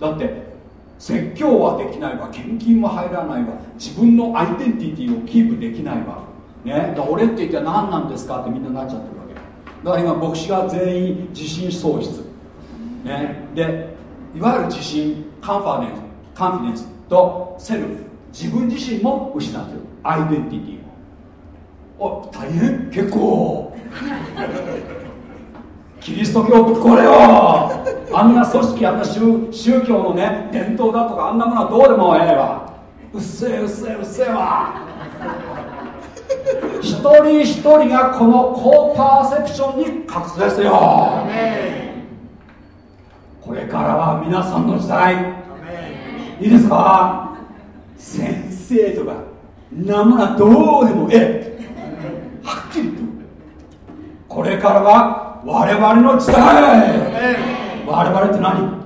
だって説教はできないわ。献金は入らないわ。自分のアイデンティティをキープできないわ。ね？だ俺って言って何なんですかってみんななっちゃってるわけ。だから今牧師が全員自信喪失。ね？でいわゆる自信カンファレンスカンフィデンスとセルフ。自分自身も失ってる。アイデンティティを。お大変？結構。キリスト教ぶっ壊れよ。あんな組織あんな宗宗教のね伝統だとかあんなものはどうでもええわ。うっせえうっせえうっせえわ。一人一人がこの高パーセプションに隠すですよ。これからは皆さんの時代。いいですか？先生とかなものはどうでもええ。はっきりと。これからは我々の時代。我々って何？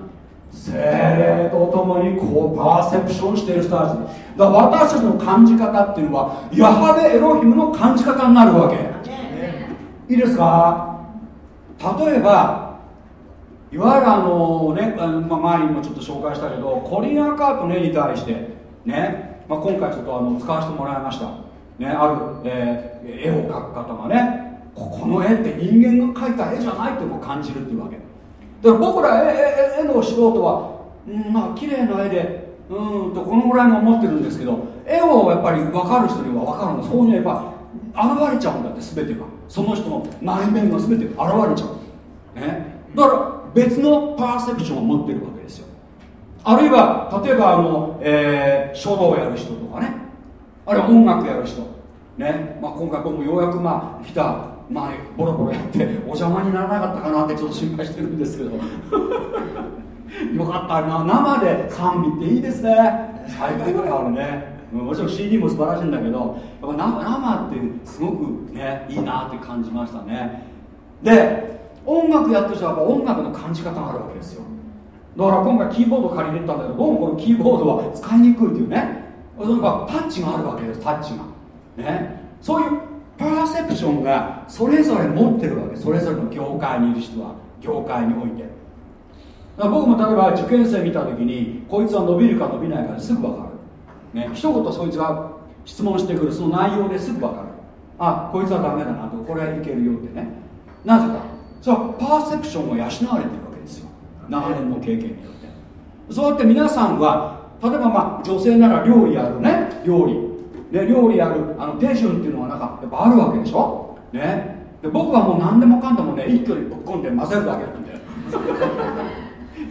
精霊とともにこうパーセプションしている人たち。だから私たちの感じ方っていうのはヤハベエロヒムの感じ方になるわけ。いいですか？例えばいわゆるあのね、まあ、前にもちょっと紹介したけどコリ・アカートの絵に対してね、まあ、今回ちょっとあの使わせてもらいました、ね、ある、えー絵を描く方がねこの絵って人間が描いた絵じゃないってこう感じるっていうわけ。だから僕ら絵の素人は、うん、まあ綺麗な絵でうんとこのぐらいに思ってるんですけど絵をやっぱり分かる人には分かるの。そうにやっぱ現れちゃうんだって全てが。その人の内面が全て現れちゃう、ね、だから別のパーセプションを持ってるわけですよ。あるいは例えばあの、えー、書道をやる人とかね。あるいは音楽やる人。ね、まあ、今回僕もようやくまあギターまあボロボロやってお邪魔にならなかったかなってちょっと心配してるんですけど。よかったな生で賛美っていいですね。最高だからね。もちろん CD も素晴らしいんだけどやっぱ生ってすごくねいいなって感じましたね。で音楽やってる人はやっぱ音楽の感じ方があるわけですよ。だから今回キーボード借りに行ったんだけどどうもこのキーボードは使いにくいっていうね。なんかタッチがあるわけですタッチが。ね。そういうパーセプションがそれぞれ持ってるわけ。それぞれの業界にいる人は業界において。僕も例えば受験生見た時にこいつは伸びるか伸びないかすぐ分かる、ね、一言そいつが質問してくるその内容ですぐ分かる。あこいつはダメだなと。これはいけるよってね。なぜか。それはパーセプションが養われてるわけですよ。長年の経験によって。そうやって皆さんは例えばまあ女性なら料理やるね。料理。ね、料理やるあの手順っていうのはなんかやっぱあるわけでしょ、ね、で僕はもう何でもかんでもね一挙にぶっ込んで混ぜるだけなんで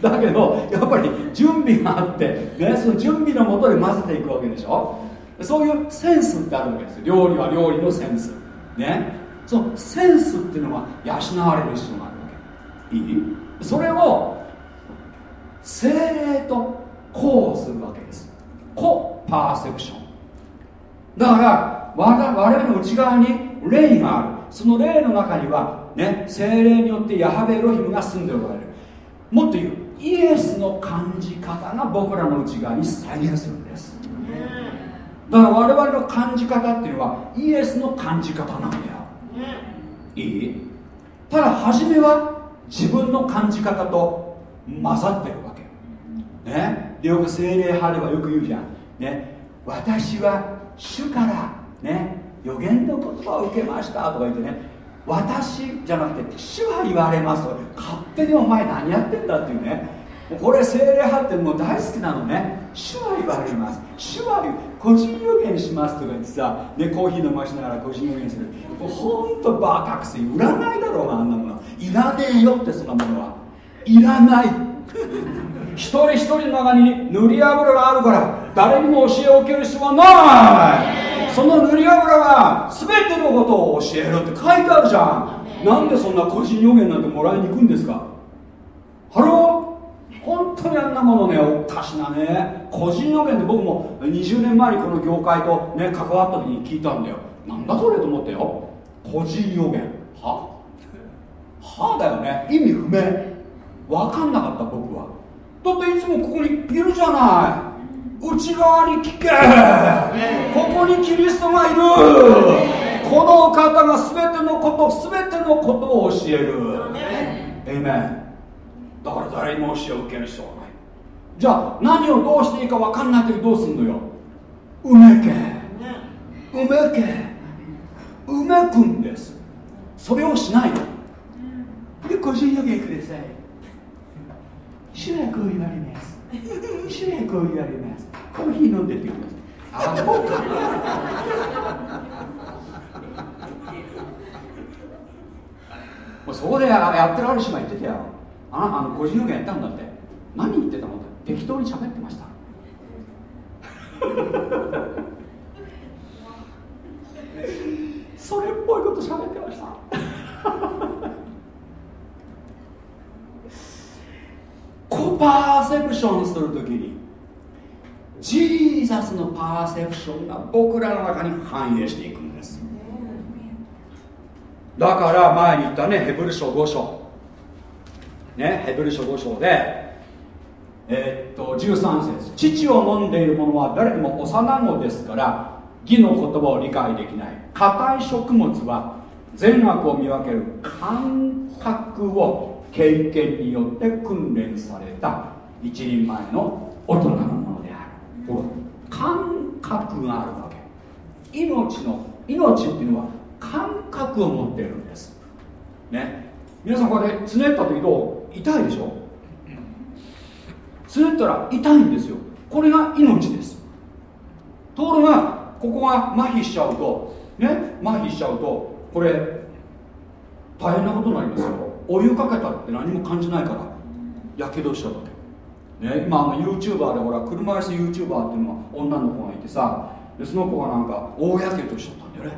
だけどやっぱり準備があって、ね、その準備のもとで混ぜていくわけでしょ？そういうセンスってあるわけですよ。料理は料理のセンス。ね。そのセンスっていうのは養われる必要があるわけ。いい？それを精霊とこうするわけです。コパーセプションだから我々の内側に霊がある。その霊の中にはね精霊によってヤハベエロヒムが住んでおられる。もっと言うイエスの感じ方が僕らの内側に再現するんです。だから我々の感じ方っていうのはイエスの感じ方なんだよ。いい？ただ初めは自分の感じ方と混ざってるわけ。ね？よく精霊派ではよく言うじゃん。ね？私は主からね予言の言葉を受けましたとか言ってね私じゃなくて主は言われますと勝手にお前何やってんだっていうねこれ精霊派ってもう大好きなのね主は言われます。主は個人予言しますとか言ってさ、ね、コーヒー飲ましながら個人予言する。もうほんとバカくせ占いだろうがあんなものいらねえよってそんなものは。いらない。一人一人の中に塗り油があるから誰にも教えを受ける必要はない。その塗り油が全てのことを教えるって書いてあるじゃん。なんでそんな個人予言なんてもらいに行くんですか。Hello。本当にあんなものねおかしなね。個人予言って僕も20年前にこの業界とね関わった時に聞いたんだよ。なんだそれと思ってよ。個人予言。は？はだよね。意味不明。分かんなかった僕は。だっていつもここにいるじゃない。内側に聞け。ここにキリストがいる。この方が全てのこと全てのことを教える。エイメンだから誰にも教えを受ける必要はない。じゃあ何をどうしていいか分かんない時どうすんのよ。うめけ。うめけ。うめくんです。それをしないで個人予言ください主はこう言われます。主はこう言われます。コーヒー飲んでって言うんです。あそうかもうそこでやってるある姉妹言ってたよ。ああの個人予言やったんだって。何言ってたのって。適当に喋ってました。それっぽいこと喋ってましたコパーセプションするときにジーザスのパーセプションが僕らの中に反映していくんです。だから前に言ったねヘブル書5章。ねヘブル書5章でえー、っと13節。父を飲んでいる者は誰でも幼子ですから義の言葉を理解できない。硬い食物は善悪を見分ける感覚を経験によって訓練された一人前の大人のものである。ほら感覚があるわけ。命の命っていうのは感覚を持っているんです。ね。皆さんこれつねった時どう痛いでしょ？つねったら痛いんですよ。これが命です。ところがここが麻痺しちゃうとね。麻痺しちゃうとこれ大変なことになりますよ。お湯かけたって何も感じないからやけどしちゃうわけ、ね、今あの YouTuber でほら車椅子 YouTuber っていうのは女の子がいてさでその子がなんか大やけどしちゃったんだよね。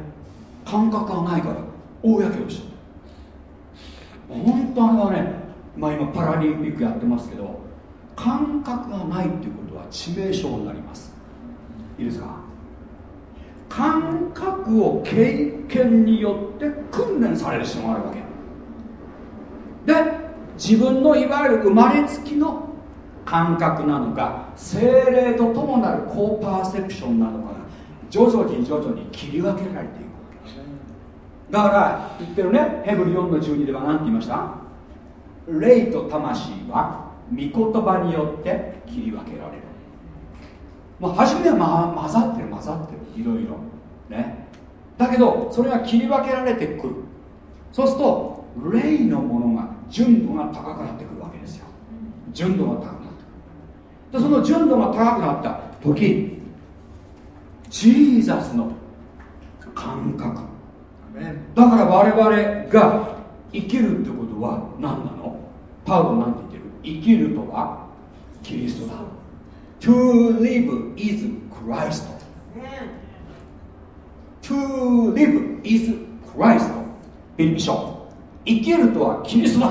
感覚がないから大やけどしちゃった。本当あれはね、まあ、今パラリンピックやってますけど感覚がないっていうことは致命傷になります。いいですか？感覚を経験によって訓練される必要があるわけ。で自分のいわゆる生まれつきの感覚なのか精霊とともなるコーパーセプションなのかが徐々に徐々に切り分けられていくわけだから言ってるねヘブル4の12では何て言いました？霊と魂は御言葉によって切り分けられる。まあ、初めは、ま、混ざってる混ざってるいろいろ。ね。だけどそれが切り分けられてくる。そうすると霊のものが純度が高くなってくるわけですよ。純度が高くなってくる。でその純度が高くなった時ジーザスの感覚。だから我々が生きるってことは何なの？パウロなんて言ってる。生きるとはキリストだ。To live is Christ. To live is Christ. フィリピ書。生きるとはキリストだ。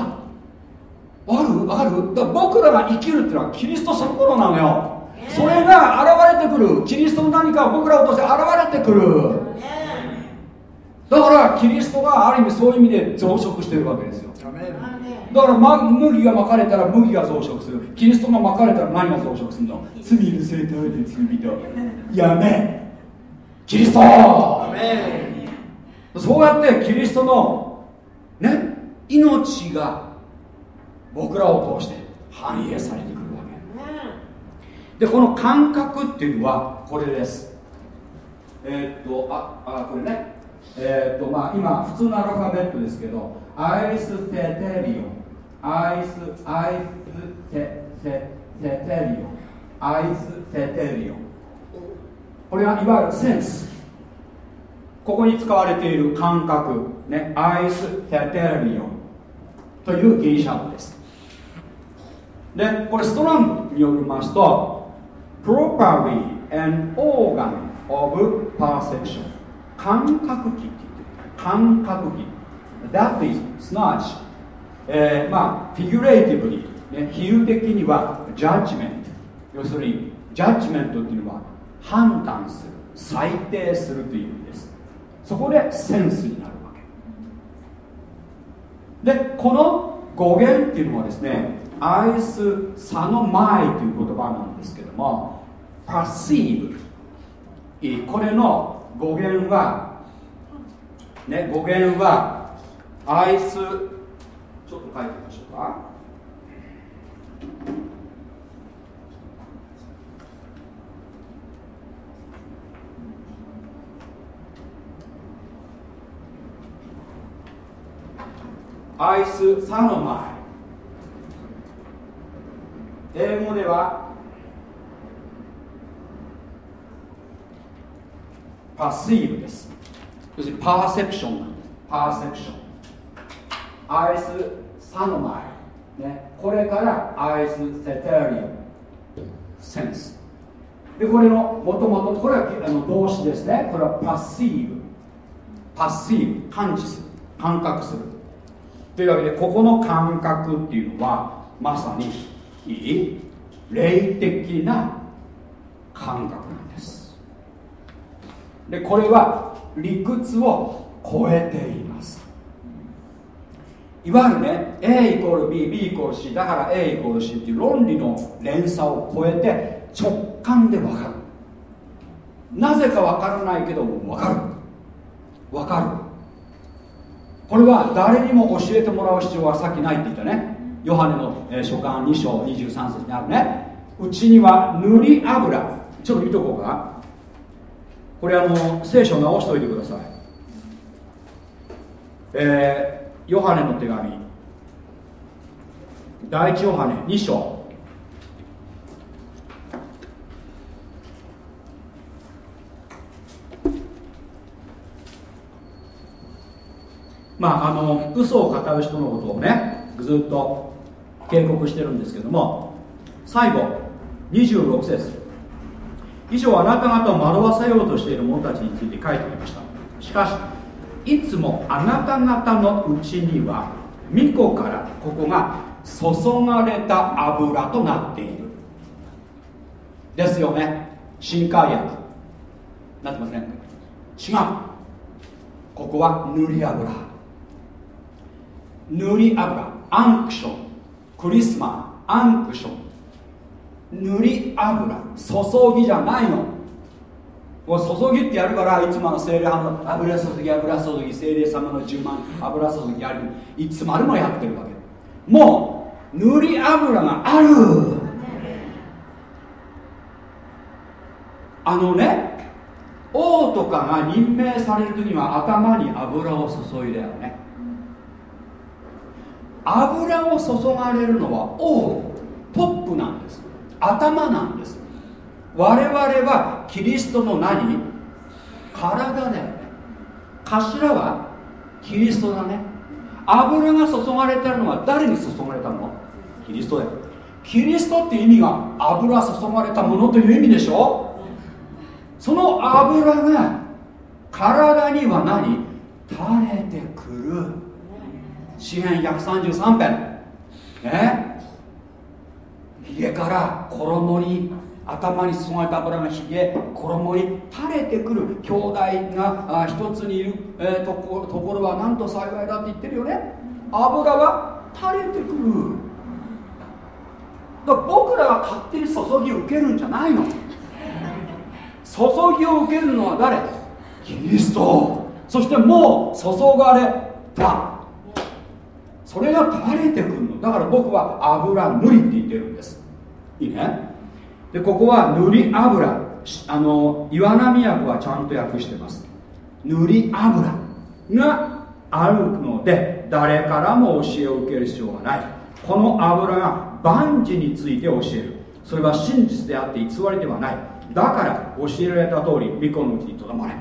わかる？わかるだ僕らが生きるっていうのはキリストそのものなのよ。それが現れてくる。キリストの何か僕らを通して現れてくる。だからキリストがある意味そういう意味で増殖してるわけですよ。だから、ま、麦がまかれたら麦が増殖するキリストがまかれたら何が増殖するの？罪許されたで罪人やめキリストそうやってキリストのね。命が僕らを通して反映されてくるわけ。でこの感覚っていうのはこれです。えー、っとああこれね。えー、っとまあ今普通のアルファベットですけどαἰσθητήριον。アイスアイステテテテリオン。αἰσθητήριον。これはいわゆるセンス。ここに使われている感覚ねαἰσθητήριον というギリシャ語です。でこれストロングによりますと properly an organ of perception 感覚器って言ってる。感覚器。That is すなわち、えー、まあフィギュレーティブに、ね、比喩的にはジャッジメント要するにジャッジメントっていうのは判断する裁定するという意味です。そこでセンスになる。でこの語源っていうのはですねアイス・サノマイという言葉なんですけどもパシーブこれの語源はね語源はアイスちょっと書いてみましょうか。アイス・サノマイ。英語ではパッシーブです。要するにパーセプションなんです。パーセプション。アイス・サノマイ、ね、これからアイス・セテリア。センスでこれのもともとこれはあの動詞ですね。これはパッシーブパッシーブ感知する感覚するというわけでここの感覚っていうのはまさにいい霊的な感覚なんです。でこれは理屈を超えています。いわゆるね A イコール BB イコール C だから A イコール C っていう論理の連鎖を超えて直感で分かる。なぜか分からないけど分かる。分かる。これは誰にも教えてもらう必要はさっきないって言ったね。ヨハネの、えー、書簡2章23節にあるね。うちには塗り油。ちょっと見とこうか。これあの聖書直しといてください。えー、ヨハネの手紙。第一ヨハネ2章。まああの嘘を語る人のことをねずっと警告してるんですけども最後26節。以上あなた方を惑わせようとしている者たちについて書いておりました。しかしいつもあなた方のうちには巫女からここが注がれた油となっている。ですよね。新海薬。なってますね違う。ここは塗り油。塗り油アンクションクリスマアンクション。塗り油注ぎじゃないの。注ぎってやるからいつもの精霊派の油注ぎ油注ぎ精霊様の10万油注ぎやる。いつまでもやってるわけ。もう塗り油がある。あのね王とかが任命される時には頭に油を注いだよね。油を注がれるのは王トップなんです。頭なんです。我々はキリストの何体だよね。頭はキリストだね。油が注がれてるのは誰に注がれたの？キリストだよ。キリストって意味が油注がれたものという意味でしょ？その油が体には何？垂れてくる。詩篇133編。ね。ひげから衣に頭に注がれた油がひげ衣に垂れてくる兄弟が一つにいる、えー、ところはなんと幸いだって言ってるよね。油は垂れてくる。だら僕らが勝手に注ぎを受けるんじゃないの。注ぎを受けるのは誰？キリスト。そしてもう注がれた。それが垂れてくるの。だから僕は油塗りって言ってるんです。いいね？でここは塗り油。あの岩波訳はちゃんと訳してます。塗り油。があるので誰からも教えを受ける必要がない。この油が万事について教える。それは真実であって偽りではない。だから教えられた通り巫女のうちにとどまれ。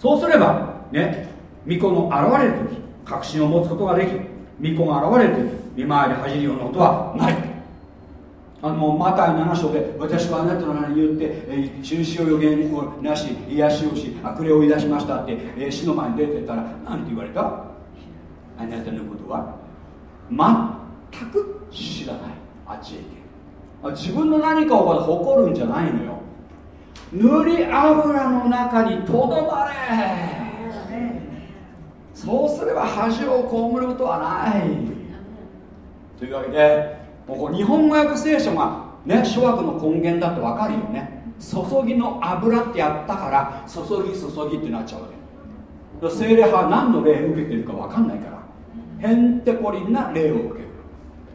そうすればね巫女の現れる時確信を持つことができる。巫女が現れる時見舞いで恥じるようなことはない。あのマタイ7章で私はあなたの名によって、え、中止を予言をなし癒しをし悪霊を追い出しましたって、えー、死の前に出てたら何て言われた？あなたのことは全く知らない。あっちへ行け。自分の何かを誇るんじゃないのよ。塗り油の中にとどまれ。そうすれば恥を被ることはない。というわけでもう日本語訳聖書がね諸悪の根源だって分かるよね。注ぎの油ってやったから注ぎ注ぎってなっちゃうわけ。精霊派は何の霊を受けてるか分かんないから。へんてこりんな霊を受け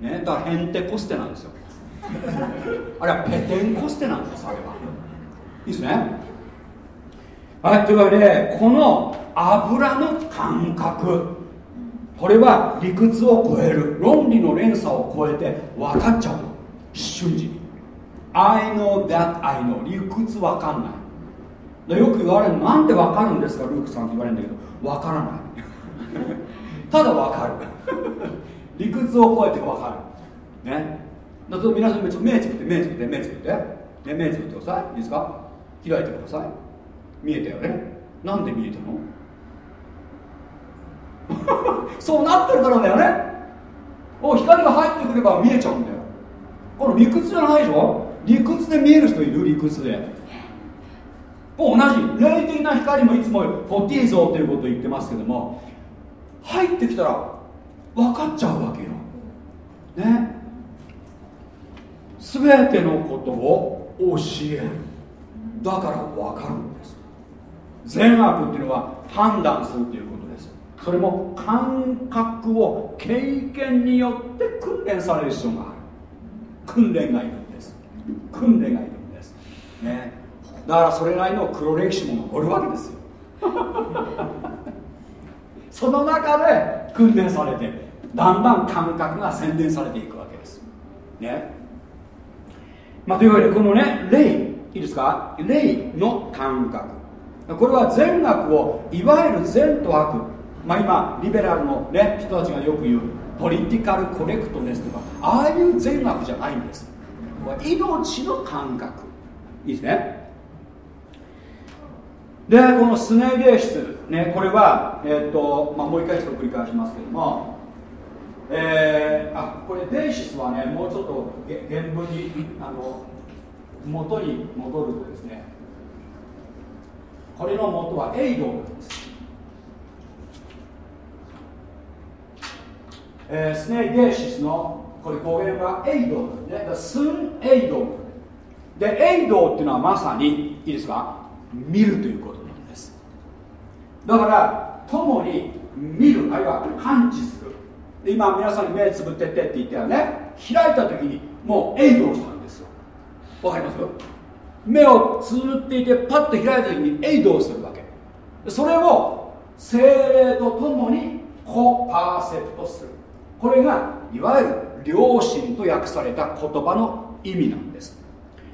る、ね、だからへんてこステなんですよ。あれはペテンコステなんですあれは。いいですね。はいというわけでこの油の感覚。これは理屈を超える。論理の連鎖を超えて分かっちゃうの。瞬時に。I know that I know 理屈分かんない。よく言われる。なんで分かるんですか？ルークさんって言われるんだけど。分からない。ただ分かる。理屈を超えて分かる。ね。だと皆さん目つぶって目つぶって目つぶって、ね、目つぶってください。いいですか？開いてください。見えたよね？なんで見えたの？そうなってるからだよね。お光が入ってくれば見えちゃうんだよ。この理屈じゃないでしょ？理屈で見える人いる？理屈で。同じ。霊的な光もいつもフォティーゾーっていうことを言ってますけども入ってきたら分かっちゃうわけよ。ね。全てのことを教える。だから分かるんです。善悪っていうのは判断するっていうことです。それも感覚を経験によって訓練される必要がある。訓練がいるんです。訓練がいるんです。ね。だからそれなりの黒歴史も残るわけですよ。その中で訓練されてだんだん感覚が洗練されていくわけです。ね。まあというわけでこのね霊いいですか？霊の感覚。これは善悪をいわゆる善と悪。まあ今リベラルの、ね、人たちがよく言うポリティカルコレクトネスとかああいう善悪じゃないんです。命の感覚。いいですね。でこのスネゲー質、ね、これは、えーとまあ、もう一回ちょっと繰り返しますけども、えー、あこれデイシスはねもうちょっと原文にあの元に戻るとですねこれの元はエイドです。えー、スネイデーシスのこれ語源はエイドねスンエイドでエイドっていうのはまさにいいですか？見るということなんです。だから共に見るあるいは感知する。今皆さんに目つぶってってって言ったよね。開いた時にもうエイドをしたんですよ。わかります？目をつぶっていてパッと開いた時にエイドをするわけ。それを精霊とともにコパーセプトする。これがいわゆる良心と訳された言葉の意味なんです。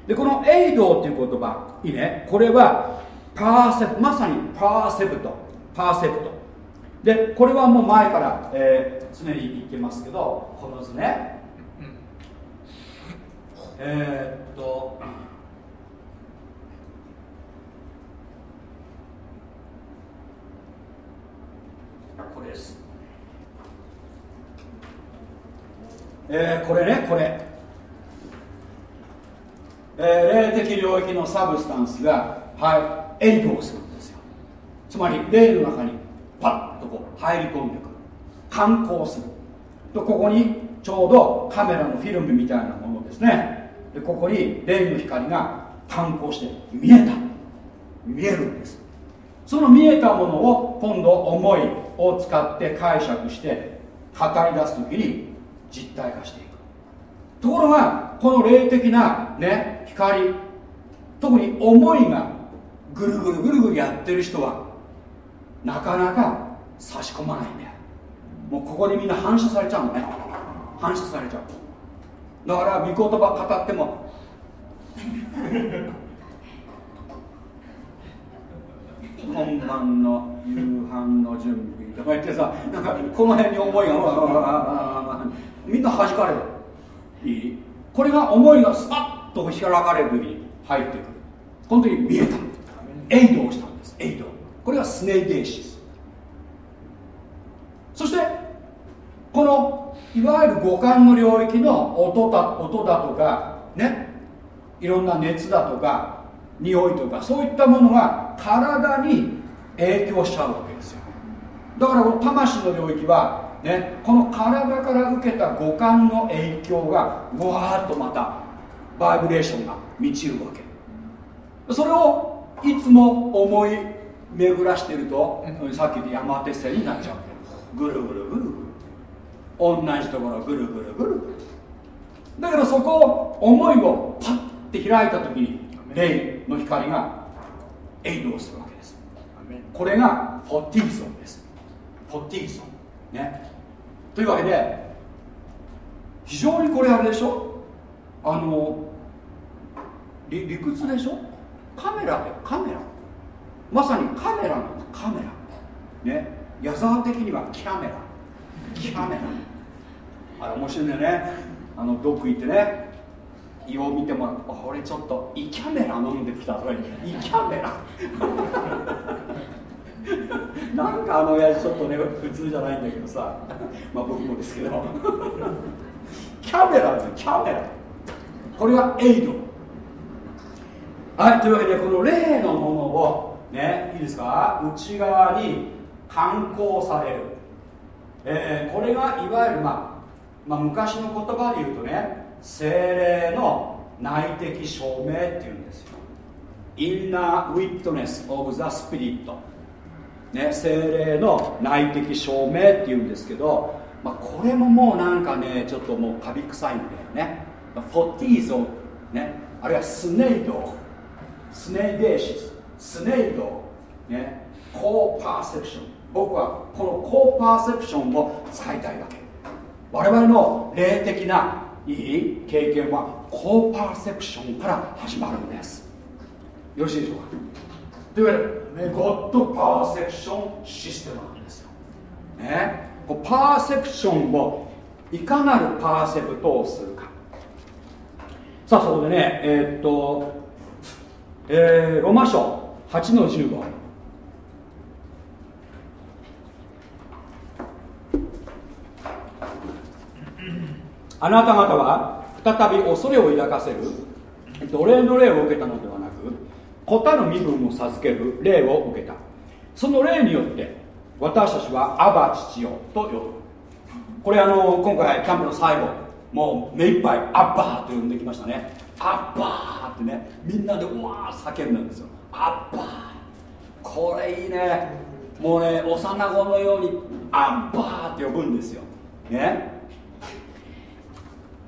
でこのエイドっていう言葉いいね。これはパーセプまさにパーセプト。パーセプト。でこれはもう前から、えー、常に言ってますけどこの図ね。えー、っとこれです。えー、これねこれ、えー、霊的領域のサブスタンスがはいエイドをするんですよ。つまり霊の中にパッとこう入り込んでくる。観光する。とここにちょうどカメラのフィルムみたいなものですね。でここに霊の光が観光して見えた。見えるんです。その見えたものを今度思いを使って解釈して語り出す時に実体化していく。ところがこの霊的なね光特に思いがぐるぐるぐるぐるやってる人はなかなか差し込まないんだよもうここでみんな反射されちゃうのね。反射されちゃう。だから御言葉語っても 本番の夕飯の準備。とか言ってさなんかこの辺に思いがみんな弾かれるいいこれが思いがスパッと開かれる時に入ってくる。この時見えたエイドをしたんです。エイド。これがスネイデーシス。そしてこのいわゆる五感の領域の音だ音だとかね。いろんな熱だとか匂いとかそういったものが体に影響しちゃうだからこの魂の領域はね、この体から受けた五感の影響がぐわーっとまたバイブレーションが満ちるわけ。それをいつも思い巡らしてると、さっき言った山手線になっちゃうぐるぐるぐるぐる同じところぐるぐるぐるぐる。だけどそこを思いをパッて開いた時に霊の光がエイドをするわけです。これがフォティーゾンですフォティーゾンね。というわけで非常にこれあれでしょ？あの理理屈でしょ？カメラでカメラ。まさにカメラなんですカメラ。ね。矢沢的にはキャメラ。キャメラ。あれ面白いんだよね。あの毒行ってね。胃を見てもらって俺ちょっと胃キャメラ飲んできた。とか胃キャメラ。なんかあの親父ちょっとね普通じゃないんだけどさ。まあ僕もですけど。キャメラですキャメラ。これがエイド。はいというわけでこの例のものをねいいですか？内側に観光される、えー、これがいわゆる、まあ、まあ昔の言葉で言うとね精霊の内的証明っていうんですよ。インナーウィットネスオブザスピリットね、精霊の内的証明っていうんですけど、まあ、これももうなんかねちょっともうカビ臭いんだよね。フォティーゾ、ね、あるいはスネイド。スネイデーシス。スネイド、ね、コーパーセプション。僕はこのコーパーセプションを使いたいわけ。我々の霊的ないい経験はコーパーセプションから始まるんです。よろしいでしょうか？というわけでゴッドパーセプションシステムなんですよ、ね、パーセプションをいかなるパーセプトをするか。さあそこでねえー、っと、えー、ロマ書8の15あなた方は再び恐れを抱かせる奴隷の霊を受けたのでは？子たる身分を授ける霊を受けた。その霊によって私たちはアバ父よと呼ぶ。これあの今回キャンプの最後もう目いっぱいアッバーと呼んできましたね。アッバーってねみんなでうわー叫んだんですよ。アッバー。これいいね。もうね幼子のようにアッバーって呼ぶんですよ。ね。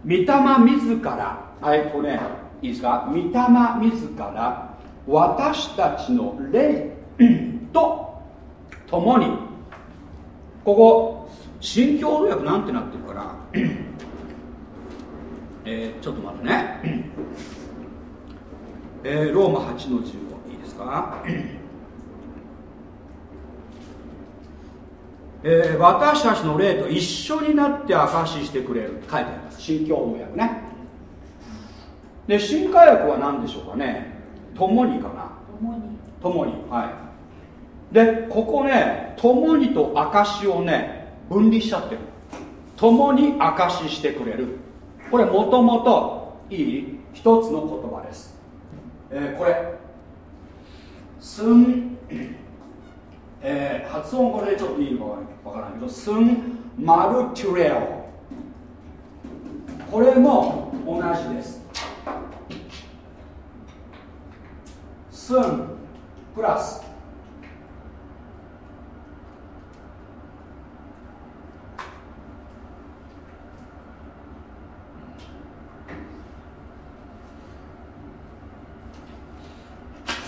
御霊自らはいこれねいいですか？御霊自ら私たちの霊と共に。ここ新共同訳なんてなってるから。えー、ちょっと待ってね、えー、ローマ8の15いいですか？えー、私たちの霊と一緒になって証ししてくれる。書いてあります。新共同訳ね。で新科学は何でしょうかね？共にかな。共に。はい。でここね共にと証をね分離しちゃってる。共に証ししてくれる。これもともといい？一つの言葉です、えー、これ。スン、えー、発音これでちょっといいのかわからないけどスンマルテュレオ。これも同じですスンプラス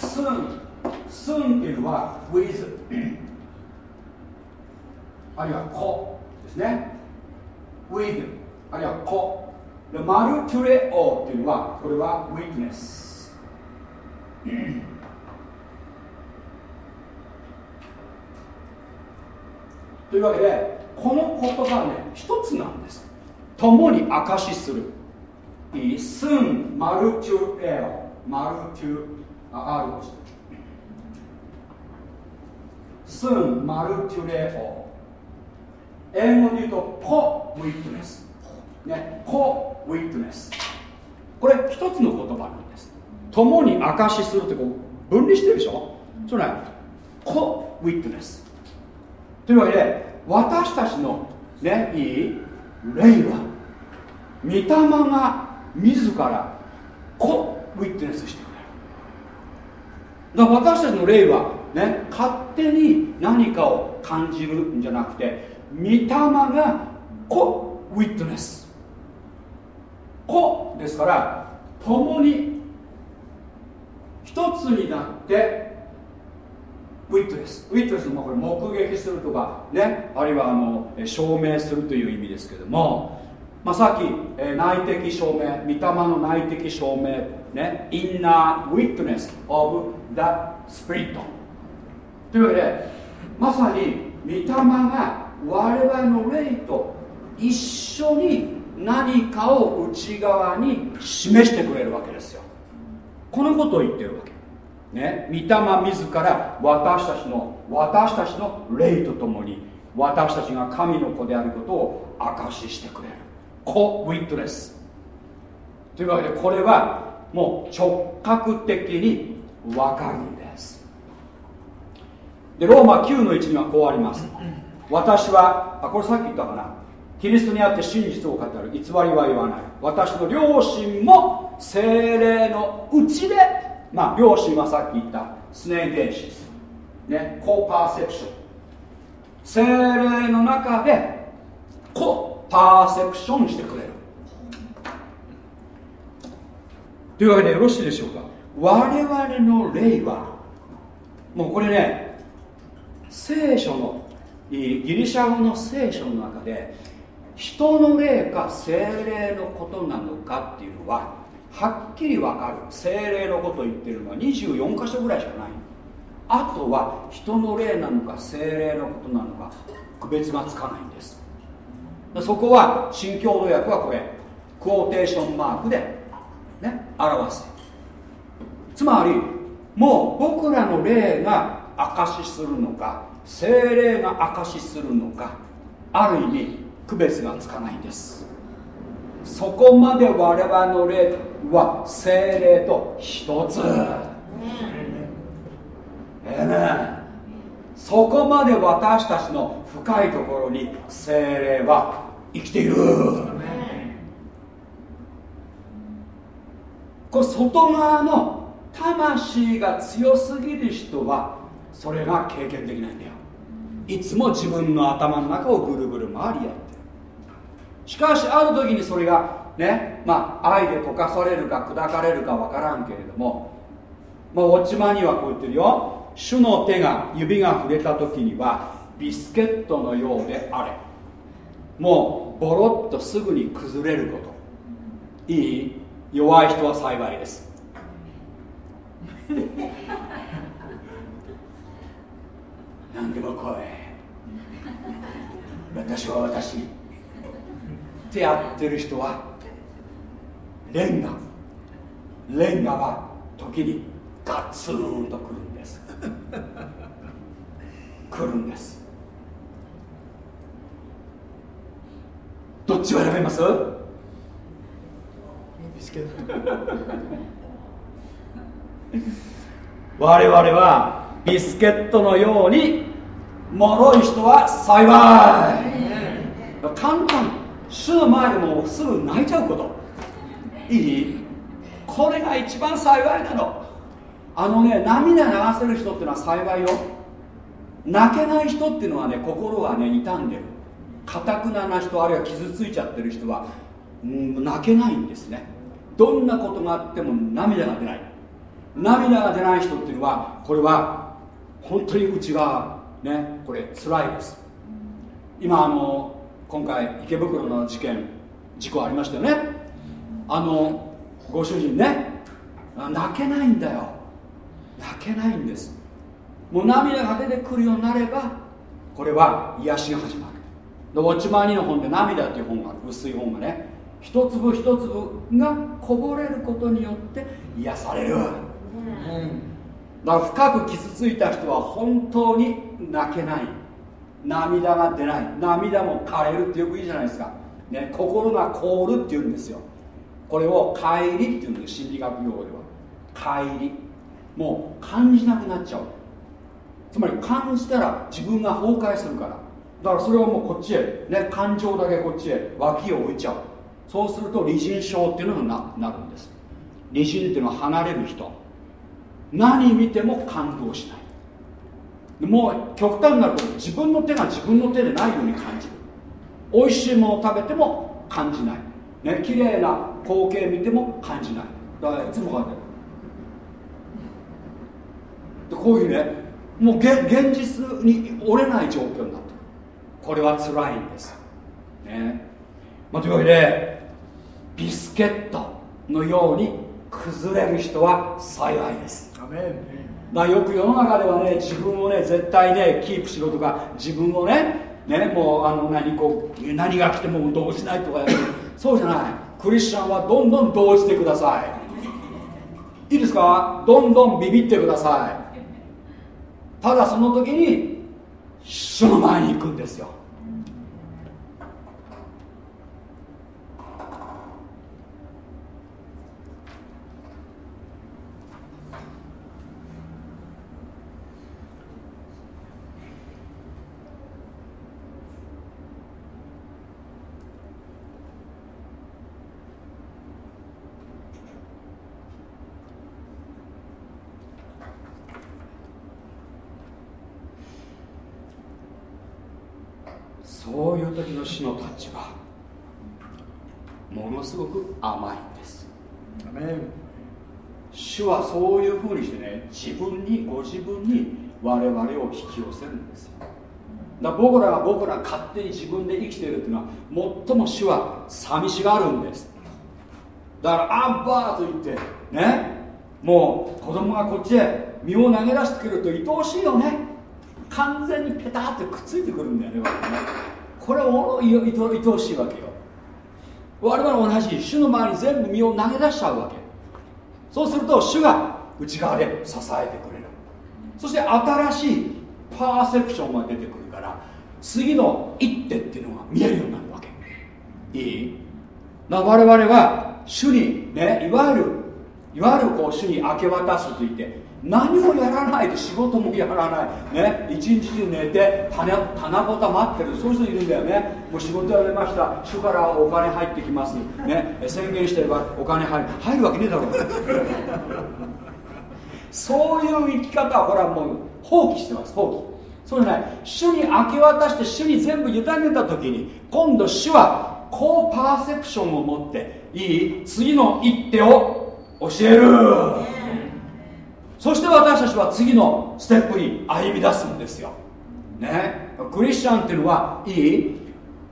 スンスンっていうのは with あるいはコですね。With あるいはコマルトゥレオっていうのはこれは witness というわけでこの言葉ね一つなんです。共に証しする。いいスンマルチュエオマルチュあ R をしてスンマルチュレオ英語で言うとコウィットネスねコウィットネスこれ一つの言葉なんです。共に証しするってこう分離してるでしょ？それはコウィットネスというわけで私たちのねいい霊は御霊が自らコウィットネスしてくれる。だから私たちの霊はね勝手に何かを感じるんじゃなくて御霊がコウィットネス子ですから共に一つになってウィットネスウィットネスもこれ目撃するとかね。あるいはあの証明するという意味ですけども、まあ、さっき、えー、内的証明御霊の内的証明ね。インナーウィットネスオブ・ザ・スピリットというわけでまさに御霊が我々の霊と一緒に何かを内側に示してくれるわけですよ。このことを言ってるわけ。ね、御霊自ら私たちの私たちの霊とともに私たちが神の子であることを証ししてくれる。コ・ウィットネスというわけでこれはもう直角的に分かるんです。でローマ9の1にはこうあります。私はあこれさっき言ったかなキリストにあって真実を語る偽りは言わない。私の両親も精霊のうちでまあ両親はさっき言ったスネイデーシス。ねコーパーセプション。精霊の中でコパーセプションしてくれる。というわけでよろしいでしょうか。我々の霊はもうこれね聖書のギリシャ語の聖書の中で人の霊か精霊のことなのかっていうのははっきり分かる。精霊のこと言ってるのは24箇所ぐらいしかない。あとは人の霊なのか精霊のことなのか区別がつかないんです。そこは新共同訳はこれ。クォーテーションマークでね表す。つまりもう僕らの霊が証しするのか精霊が証しするのかある意味区別がつかないんです。そこまで我々の霊は精霊と一つ、ええね。そこまで私たちの深いところに精霊は生きている。これ外側の魂が強すぎる人はそれが経験できないんだよ。いつも自分の頭の中をぐるぐる回りやってしかしある時にそれがねまあ愛で溶かされるか砕かれるかわからんけれどもまあウォッチマンにはこう言ってるよ。主の手が指が触れた時にはビスケットのようであれ。もうボロッとすぐに崩れること。いい？弱い人は幸いです。何でも来い。私は私。ってやってる人はレンガ。レンガは時にガツンとくるんです。来るんです。どっちを選びます？我々はビスケットのように脆い人は幸い。簡単主の前でもすぐ泣いちゃうこと。いい？これが一番幸いなの。あのね涙流せる人っていうのは幸いよ。泣けない人っていうのはね心がね傷んでる。かたくなな人あるいは傷ついちゃってる人は、うん、泣けないんですね。どんなことがあっても涙が出ない。涙が出ない人っていうのはこれは本当に内側ねこれ辛いです。今あの今回池袋の事件事故ありましたよね。あのご主人ね泣けないんだよ。泣けないんです。もう涙が出てくるようになればこれは癒しが始まる。ウォッチマーニの本で「涙」っていう本がある。薄い本がね一粒一粒がこぼれることによって癒される、だから深く傷ついた人は本当に泣けない涙が出ない。涙も枯れるってよく言うじゃないですか、ね、心が凍るって言うんですよ。これを帰りっていうんです心理学用語では。帰り。もう感じなくなっちゃう。つまり感じたら自分が崩壊するから。だからそれをもうこっちへ、ね、感情だけこっちへ脇を置いちゃう。そうすると離人症っていうのがななるんです。離人っていうのは離れる人。何見ても感動しない。もう極端になると自分の手が自分の手でないように感じる。美味しいものを食べても感じない。ね綺麗な光景見ても感じない。だからいつも感じるでこういうねもう現実に折れない状況になってる。これは辛いんです。ね、まあ、というわけでビスケットのように崩れる人は幸いです。だよく世の中ではね自分をね絶対ねキープしろとか自分をねねもうあの何こう何が来ても動じないとかそうじゃない。クリスチャンはどんどん動じてください。いいですか？どんどんビビってください。ただその時に主の前に行くんですよそういう時の死のタッチはものすごく甘いんです主はそういうふうにしてね自分にご自分に我々を引き寄せるんですよだ僕らが僕ら勝手に自分で生きているっていうのは最も主は寂しがるんですだからアンバーと言ってねもう子供がこっちへ身を投げ出してくると愛おしいよね完全にペタってくっついてくるんだよねねこれを愛おしいわけよ我々同じ主の前に全部身を投げ出しちゃうわけそうすると主が内側で支えてくれるそして新しいパーセプションが出てくるから次の一手っていうのが見えるようになるわけ。いい？我々は主にねいわゆるいわゆるこう主に明け渡すと言って何もやらないで仕事もやらない。ね一日中寝て棚ぼた待ってる。そういう人いるんだよね。もう仕事辞めました。主からお金入ってきます。ね宣言してればお金入る。入るわけねえだろ。そういう生き方はこれはもう放棄してます放棄。そうじゃない主に明け渡して主に全部委ねた時に今度主はこうパーセプションを持っていい次の一手を教える。そして私たちは次のステップに歩み出すんですよ。ね。クリスチャンっていうのはいい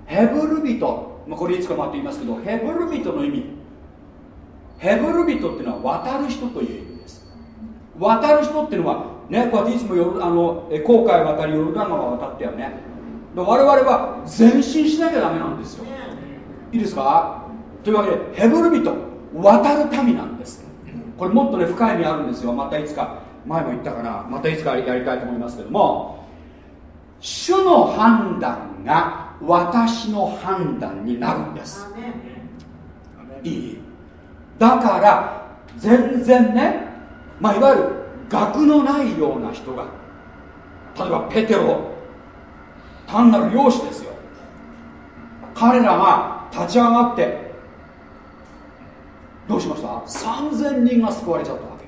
ヘブル人、まあ、これいつかまって言いますけどヘブル人の意味。ヘブル人っていうのは渡る人という意味。渡る人っていうのはねこうやっていつもヨあの航海渡りヨルダン川渡ったよね。我々は前進しなきゃダメなんですよ。いいですか？というわけでヘブル人渡る民なんです。これもっとね深い意味あるんですよ。またいつか前も言ったかな。またいつかやりたいと思いますけども。主の判断が私の判断になるんです。いい？だから全然ねまあいわゆる学のないような人が例えばペテロ単なる漁師ですよ。彼らが立ち上がってどうしました？3000人が救われちゃったわけ。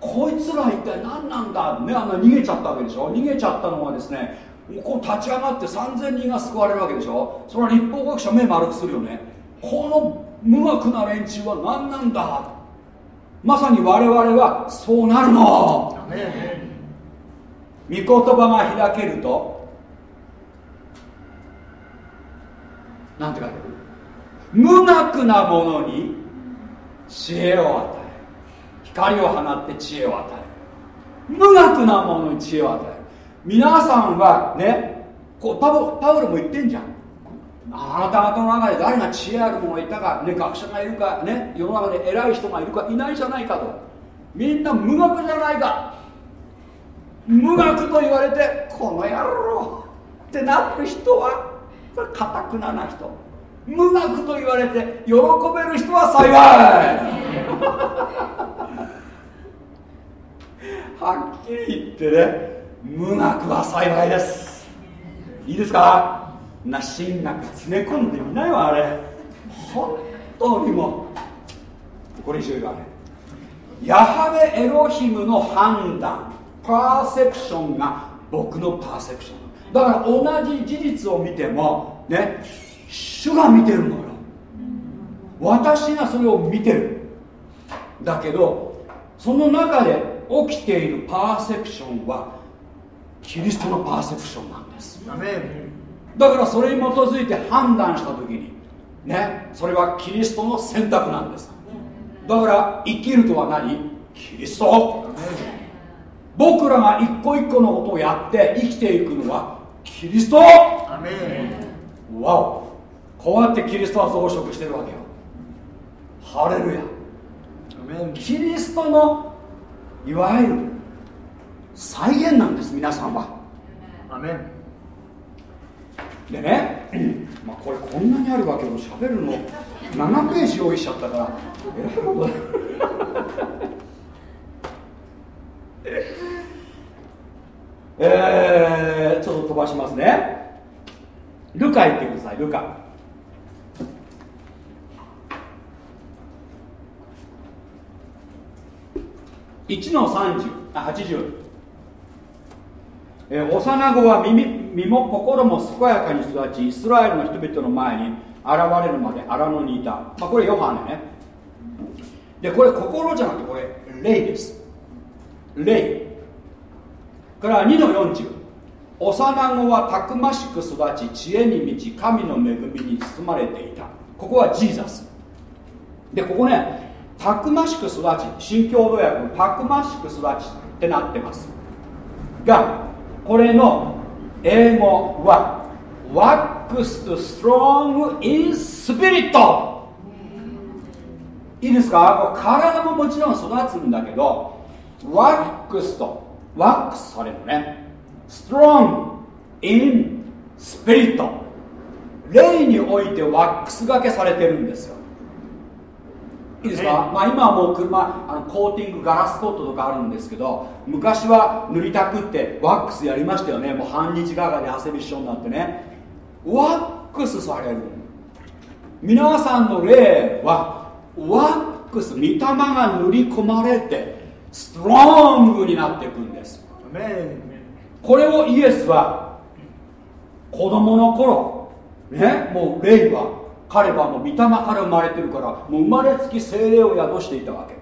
こいつら一体何なんだ？ねあんな逃げちゃったわけでしょ？逃げちゃったのはですねこう立ち上がって3000人が救われるわけでしょ？それは立法学者目丸くするよね。この無学な連中は何なんだ？まさに我々はそうなるの。御言葉が開けるとなんて書いてある？無学なものに知恵を与え光を放って知恵を与える無学なものに知恵を与え。る皆さんはねこうパウロも言ってんじゃんあなた方の中で誰が知恵ある者がいたか、ね、学者がいるか、ね、世の中で偉い人がいるかいないじゃないかと。みんな無学じゃないか。無学と言われてこの野郎。ってなる人はこれかたくなな人。無学と言われて喜べる人は幸い。はっきり言ってね無学は幸いです。いいですか？な神学詰め込んでみなよあれ。本当にもう。これ以上言わねヤハベエロヒムの判断。パーセプションが僕のパーセプション。だから同じ事実を見てもね主が見てるのよ。私がそれを見てる。だけどその中で起きているパーセプションはキリストのパーセプションなんです。だからそれに基づいて判断した時にねそれはキリストの選択なんです。だから生きるとは何？キリスト。僕らが一個一個のことをやって生きていくのはキリスト。わお。こうやってキリストは増殖してるわけよ。ハレルヤ。キリストのいわゆる再現なんです皆さんはでね、まあ、これこんなにあるわけをしゃべるの。7ページ用意しちゃったから。えらいことだえー、ちょっと飛ばしますね。ルカ言ってくださいルカ。1の30あ80えー、幼子は耳身も心も健やかに育ちイスラエルの人々の前に現れるまで荒野にいた、まあ、これヨハネね。でこれ心じゃなくてこれ霊です。霊。から2の40幼子はたくましく育ち知恵に満ち神の恵みに包まれていた。ここはジーザス。でここねたくましく育ち新共同訳たくましく育ちってなってます。がこれの英語は waxed strong in spirit. いいですか？体ももちろん育つんだけど waxed ワックスされるね strong in spirit 霊においてワックスがけされてるんですよ。いいですか、まあ、今はもう車あのコーティングガラスコートとかあるんですけど昔は塗りたくってワックスやりましたよね。もう半日がかで汗びっしょになってね。ワックスされる。皆さんの霊はワックス御霊が塗り込まれてストロングになっていくんです。これをイエスは子供の頃ねもう霊は彼はもう御霊から生まれてるからもう生まれつき精霊を宿していたわけ。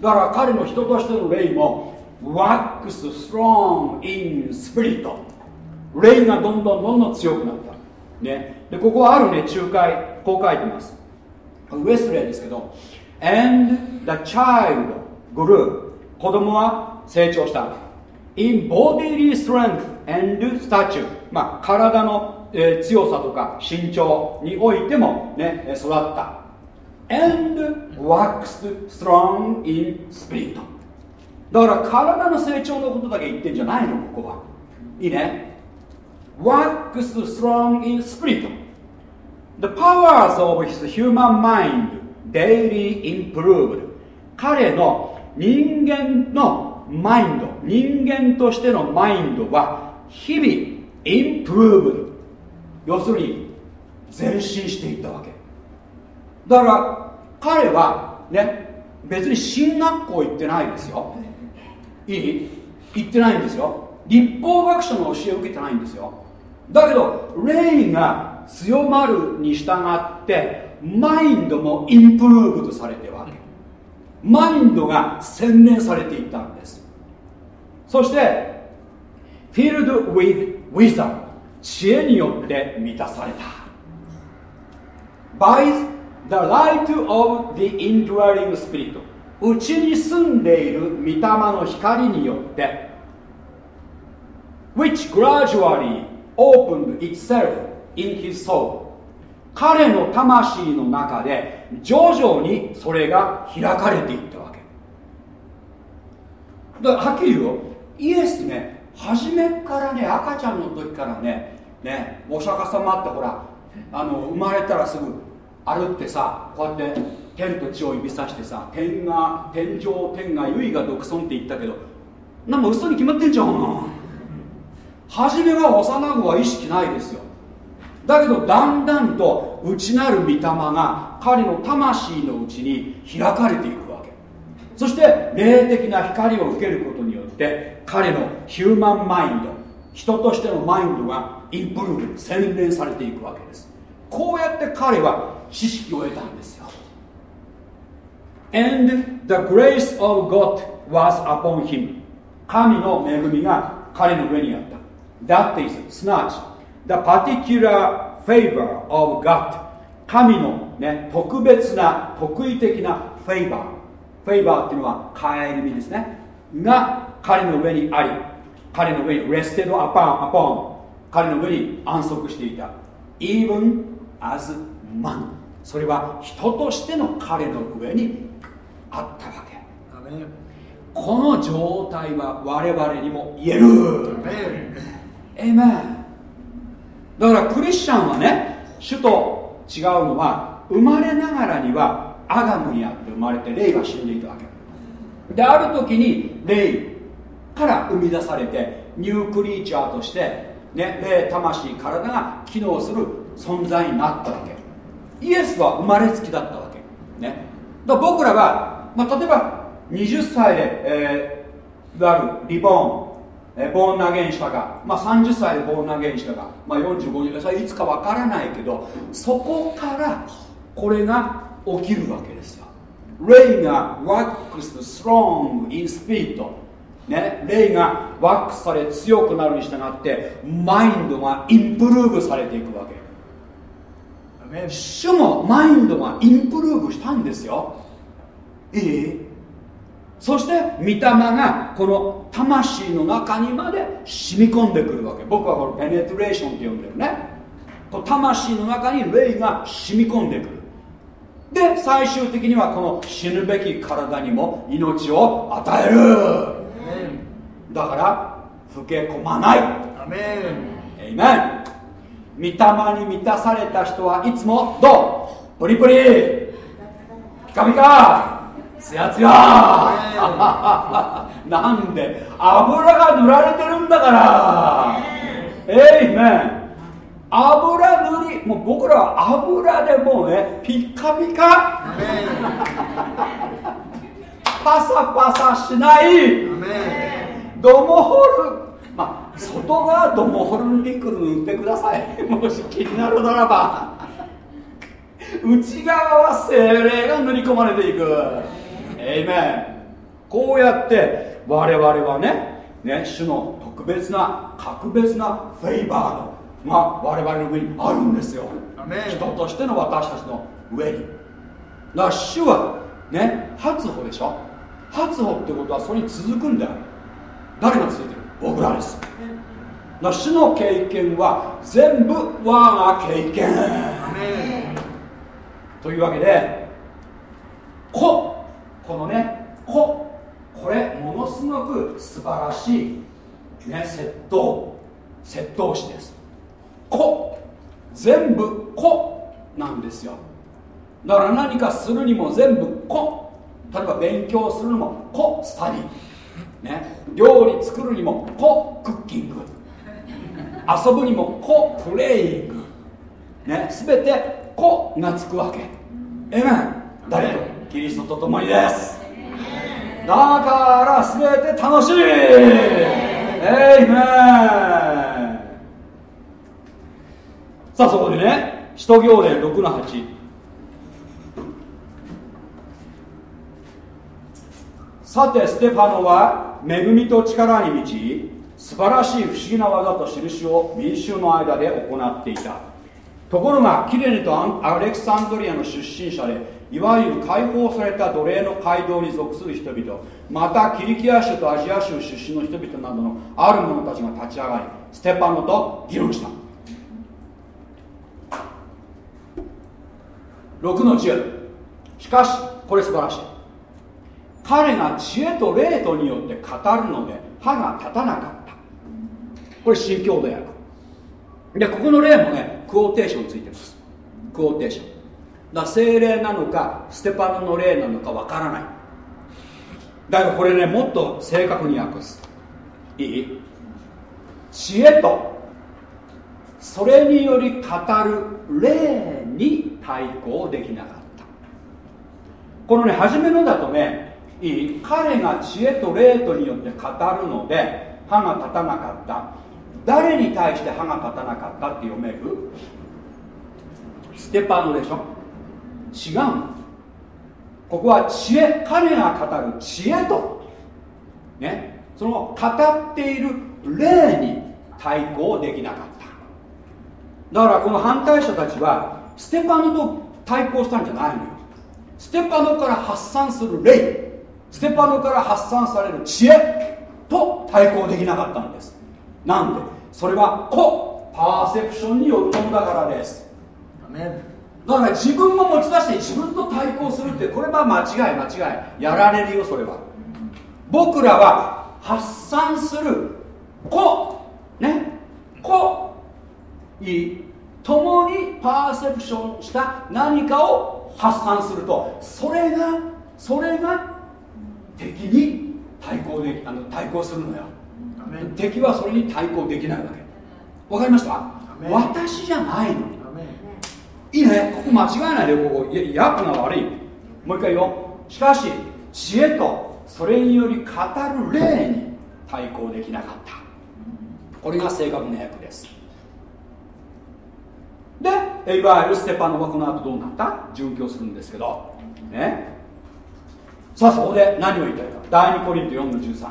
だから彼の人としての霊もワックスストロングインスピリット霊がどんどんどんどん強くなった。ね。でここはあるね仲介こう書いてます。ウエスレーですけど and the child grew 子供は成長した。In bodily strength and stature まあ体のえー、強さとか身長においてもね育った and waxed strong in spirit だから体の成長のことだけ言ってんじゃないのここはいいね waxed strong in spirit the powers of his human mind daily improved 彼の人間のマインド人間としてのマインドは日々 improved 要するに前進していったわけ。だから彼はね別に進学校行ってないですよ。いい？行ってないんですよ。立法学者の教えを受けてないんですよ。だけど霊が強まるに従ってマインドもインプルーブとされてるわけ。マインドが洗練されていったんです。そして filled with wisdom 知恵によって満たされた By the light of the indwelling spirit うちに住んでいる御霊の光によって which gradually opened itself in his soul 彼の魂の中で徐々にそれが開かれていったわけだからはっきり言うよイエスね初めからね赤ちゃんの時からねねお釈迦様ってほらあの生まれたらすぐ歩ってさこうやって天と地を指さしてさ天が天上天が唯が独尊って言ったけどなんも嘘に決まってんじゃん。初めは幼子は意識ないですよ。だけどだんだんと内なる御霊が彼の魂のうちに開かれていくわけ。そして霊的な光を受けることって彼のヒューマンマインド人としてのマインドがインプルーブ洗練されていくわけです。こうやって彼は知識を得たんですよ。And the grace of God was upon him. 神の恵みが彼の上にあった。That is すなわち The particular favor of God. 神の、ね、特別な特異的なフェイバーフェイバーっていうのは帰り身ですね。が彼の上にあり彼の上に rested upon, upon 彼の上に安息していた。Even as man. それは人としての彼の上にあったわけ。この状態は我々にも言える。エメンだからクリスチャンはね主と違うのは生まれながらにはアダムにあって生まれて霊が死んでいたわけ。である時に霊から生み出されてニュークリーチャーとしてね、霊魂体が機能する存在になったわけ。イエスは生まれつきだったわけ。ね。だ僕らは、まあ、例えば20歳で、えー、いわゆるリボーン、えー、ボーン投げにしたか、まあ、30歳でボーン投げにしたか、まあ、45それいつかわからないけどそこからこれが起きるわけですよ。霊がワックスストロングインスピリットね、霊がワックスされ強くなるに従ってマインドがインプルーブされていくわけ。主もマインドがインプルーブしたんですよ。いいそして御霊がこの魂の中にまで染み込んでくるわけ。僕はこれペネトレーションって呼んでるね。魂の中に霊が染み込んでくるで最終的にはこの死ぬべき体にも命を与える。だから老け込まない。アメンエイメン御霊に満たされた人はいつもどう？プリプリ。ピカピカ。ツヤツヤ。なんで油が塗られてるんだから。エイメン油塗り。もう僕らは油でもうねピッカピカ。パサパサしない。ドモホルまあ外側ドモホルリクル塗ってください。もし気になるならば。内側は精霊が塗り込まれていく。えいめんこうやって我々はねね主の特別な格別なフェイバーのが我々の上にあるんですよ。人としての私たちの上に。だから主はね初歩でしょ？初歩ってことはそれに続くんだよ。誰がついてる？僕らです。だ主の経験は全部我が経験。というわけで子このね子これものすごく素晴らしい、ね、窃盗。窃盗師です子全部子なんですよ。だから何かするにも全部子例えば勉強するのも子スタディ。ね、料理作るにもコクッキング。遊ぶにもコプレイング、ね、全てコがつくわけ。えめん誰と？キリストと共にです。だから全て楽しい。えいめんさあそこでね使徒行伝6の8さてステファノは恵みと力に満ち素晴らしい不思議な技と印を民衆の間で行っていた。ところがキレネとアレクサンドリアの出身者でいわゆる解放された奴隷の街道に属する人々またキリキア州とアジア州出身の人々などのある者たちが立ち上がりステパノと議論した。6の10しかしこれ素晴らしい。彼が知恵と霊とによって語るので歯が立たなかった。これ新共同訳でここの例もねクオーテーションついてます。クオーテーション。だ精霊なのかステパノの霊なのかわからない。だからこれねもっと正確に訳す。いい？知恵とそれにより語る霊に対抗できなかった。このね初めのだとねいい彼が知恵と霊とによって語るので歯が立たなかった。誰に対して歯が立たなかったって読める？ステパノでしょ？違う。ここは知恵彼が語る知恵と。ね。その語っている霊に対抗できなかった。だからこの反対者たちはステパノと対抗したんじゃないのよ。ステパノから発散する霊。ステパノから発散される知恵と対抗できなかったんです。なんで？それはコパーセプションによるものだからです。だから自分を持ち出して自分と対抗するってこれは間違い間違い。やられるよそれは。僕らは発散する。子ね？子いい共にパーセプションした何かを発散すると。それがそれが敵に対抗であの対抗するのよ。敵はそれに対抗できないわけ。わかりました？私じゃないの。いいね。ここ間違えないで。ここ。いや訳が悪い。もう一回言おう。しかし知恵とそれにより語る霊に対抗できなかった。これが正確な訳ですでいわゆるステパノはこの後どうなった？殉教するんですけど。ね。さあそこで何を言いたいか。第2コリント4の13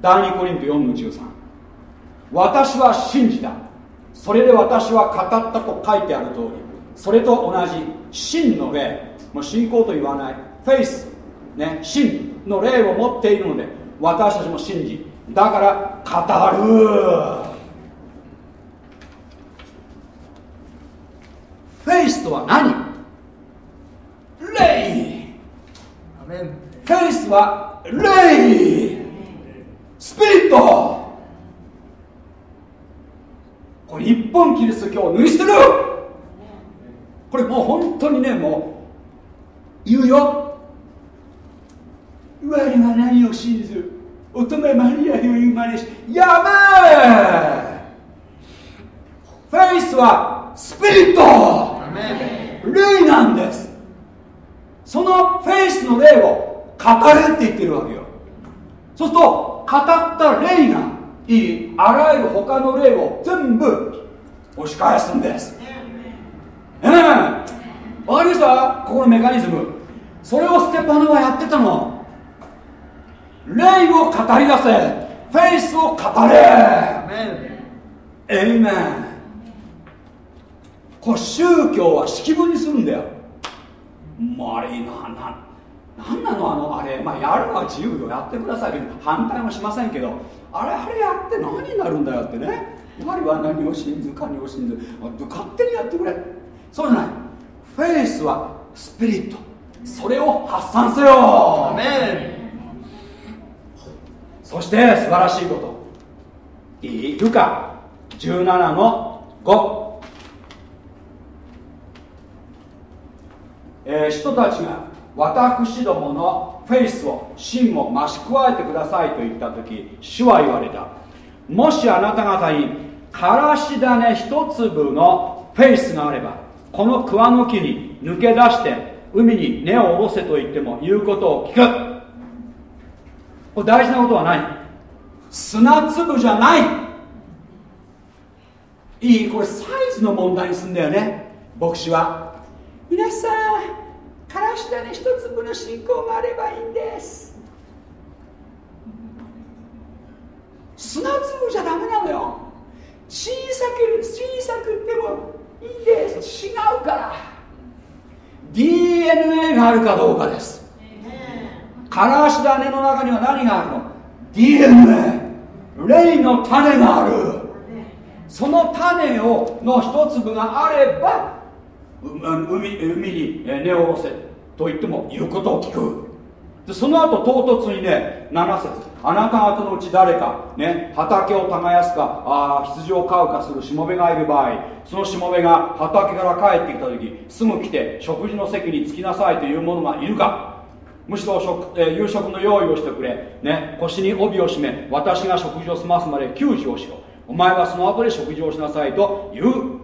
第2コリント4の13私は信じた。それで私は語ったと書いてある通り。それと同じ真の霊。もう信仰と言わない。フェイス。ね。真の霊を持っているので私たちも信じだから語る。フェイスとは何？霊フェイスは霊スピリット。これ一本キリスト教を脱ぎ捨てる。これもう本当にねもう言うよ。我は何を信じる。乙女マリアより生まれしやべえフェイスはスピリット霊なんです。そのフェイスの霊を語れって言ってるわけよ。そうすると語った霊がいい。あらゆる他の霊を全部押し返すんです。ええ。わかりました？ここのメカニズム。それをステパノはやってたの。霊を語り出せ。フェイスを語れ。エイメンこれ宗教は式文にするんだよ。もうあれなななんなのあのあれ。まあやるのは自由よ。やってください。けど反対もしませんけど。あれあれやって何になるんだよってね。我は何を信ず何を信ず。勝手にやってくれ。そうじゃない。フェイスはスピリット。それを発散せよ。そして素晴らしいこと。いい？ルカ17の5えー、人たちが私どものフェイスを芯を増し加えてくださいと言った時主は言われた。もしあなた方にからし種一粒のフェイスがあればこの桑の木に抜け出して海に根を下ろせと言っても言うことを聞く。これ大事なことは何砂粒じゃない。いいこれサイズの問題にすんだよね。牧師は。皆さんからし種一粒の信仰があればいいんです。砂粒じゃダメなのよ。小さく小さくてもいいんです。違うから。DNA があるかどうかです。からし種の中には何があるの？DNA 霊の種がある。その種をの一粒があれば海海に寝下ろせと言っても言うことを聞く。でその後唐突にね7節。あなた方のうち誰か、ね、畑を耕すかあ羊を飼うかするしもべがいる場合そのしもべが畑から帰ってきた時すぐ来て食事の席に着きなさいという者がいるか。むしろ食、えー、夕食の用意をしてくれ、ね、腰に帯を締め私が食事を済ますまで給仕をしようお前はその後で食事をしなさいと言う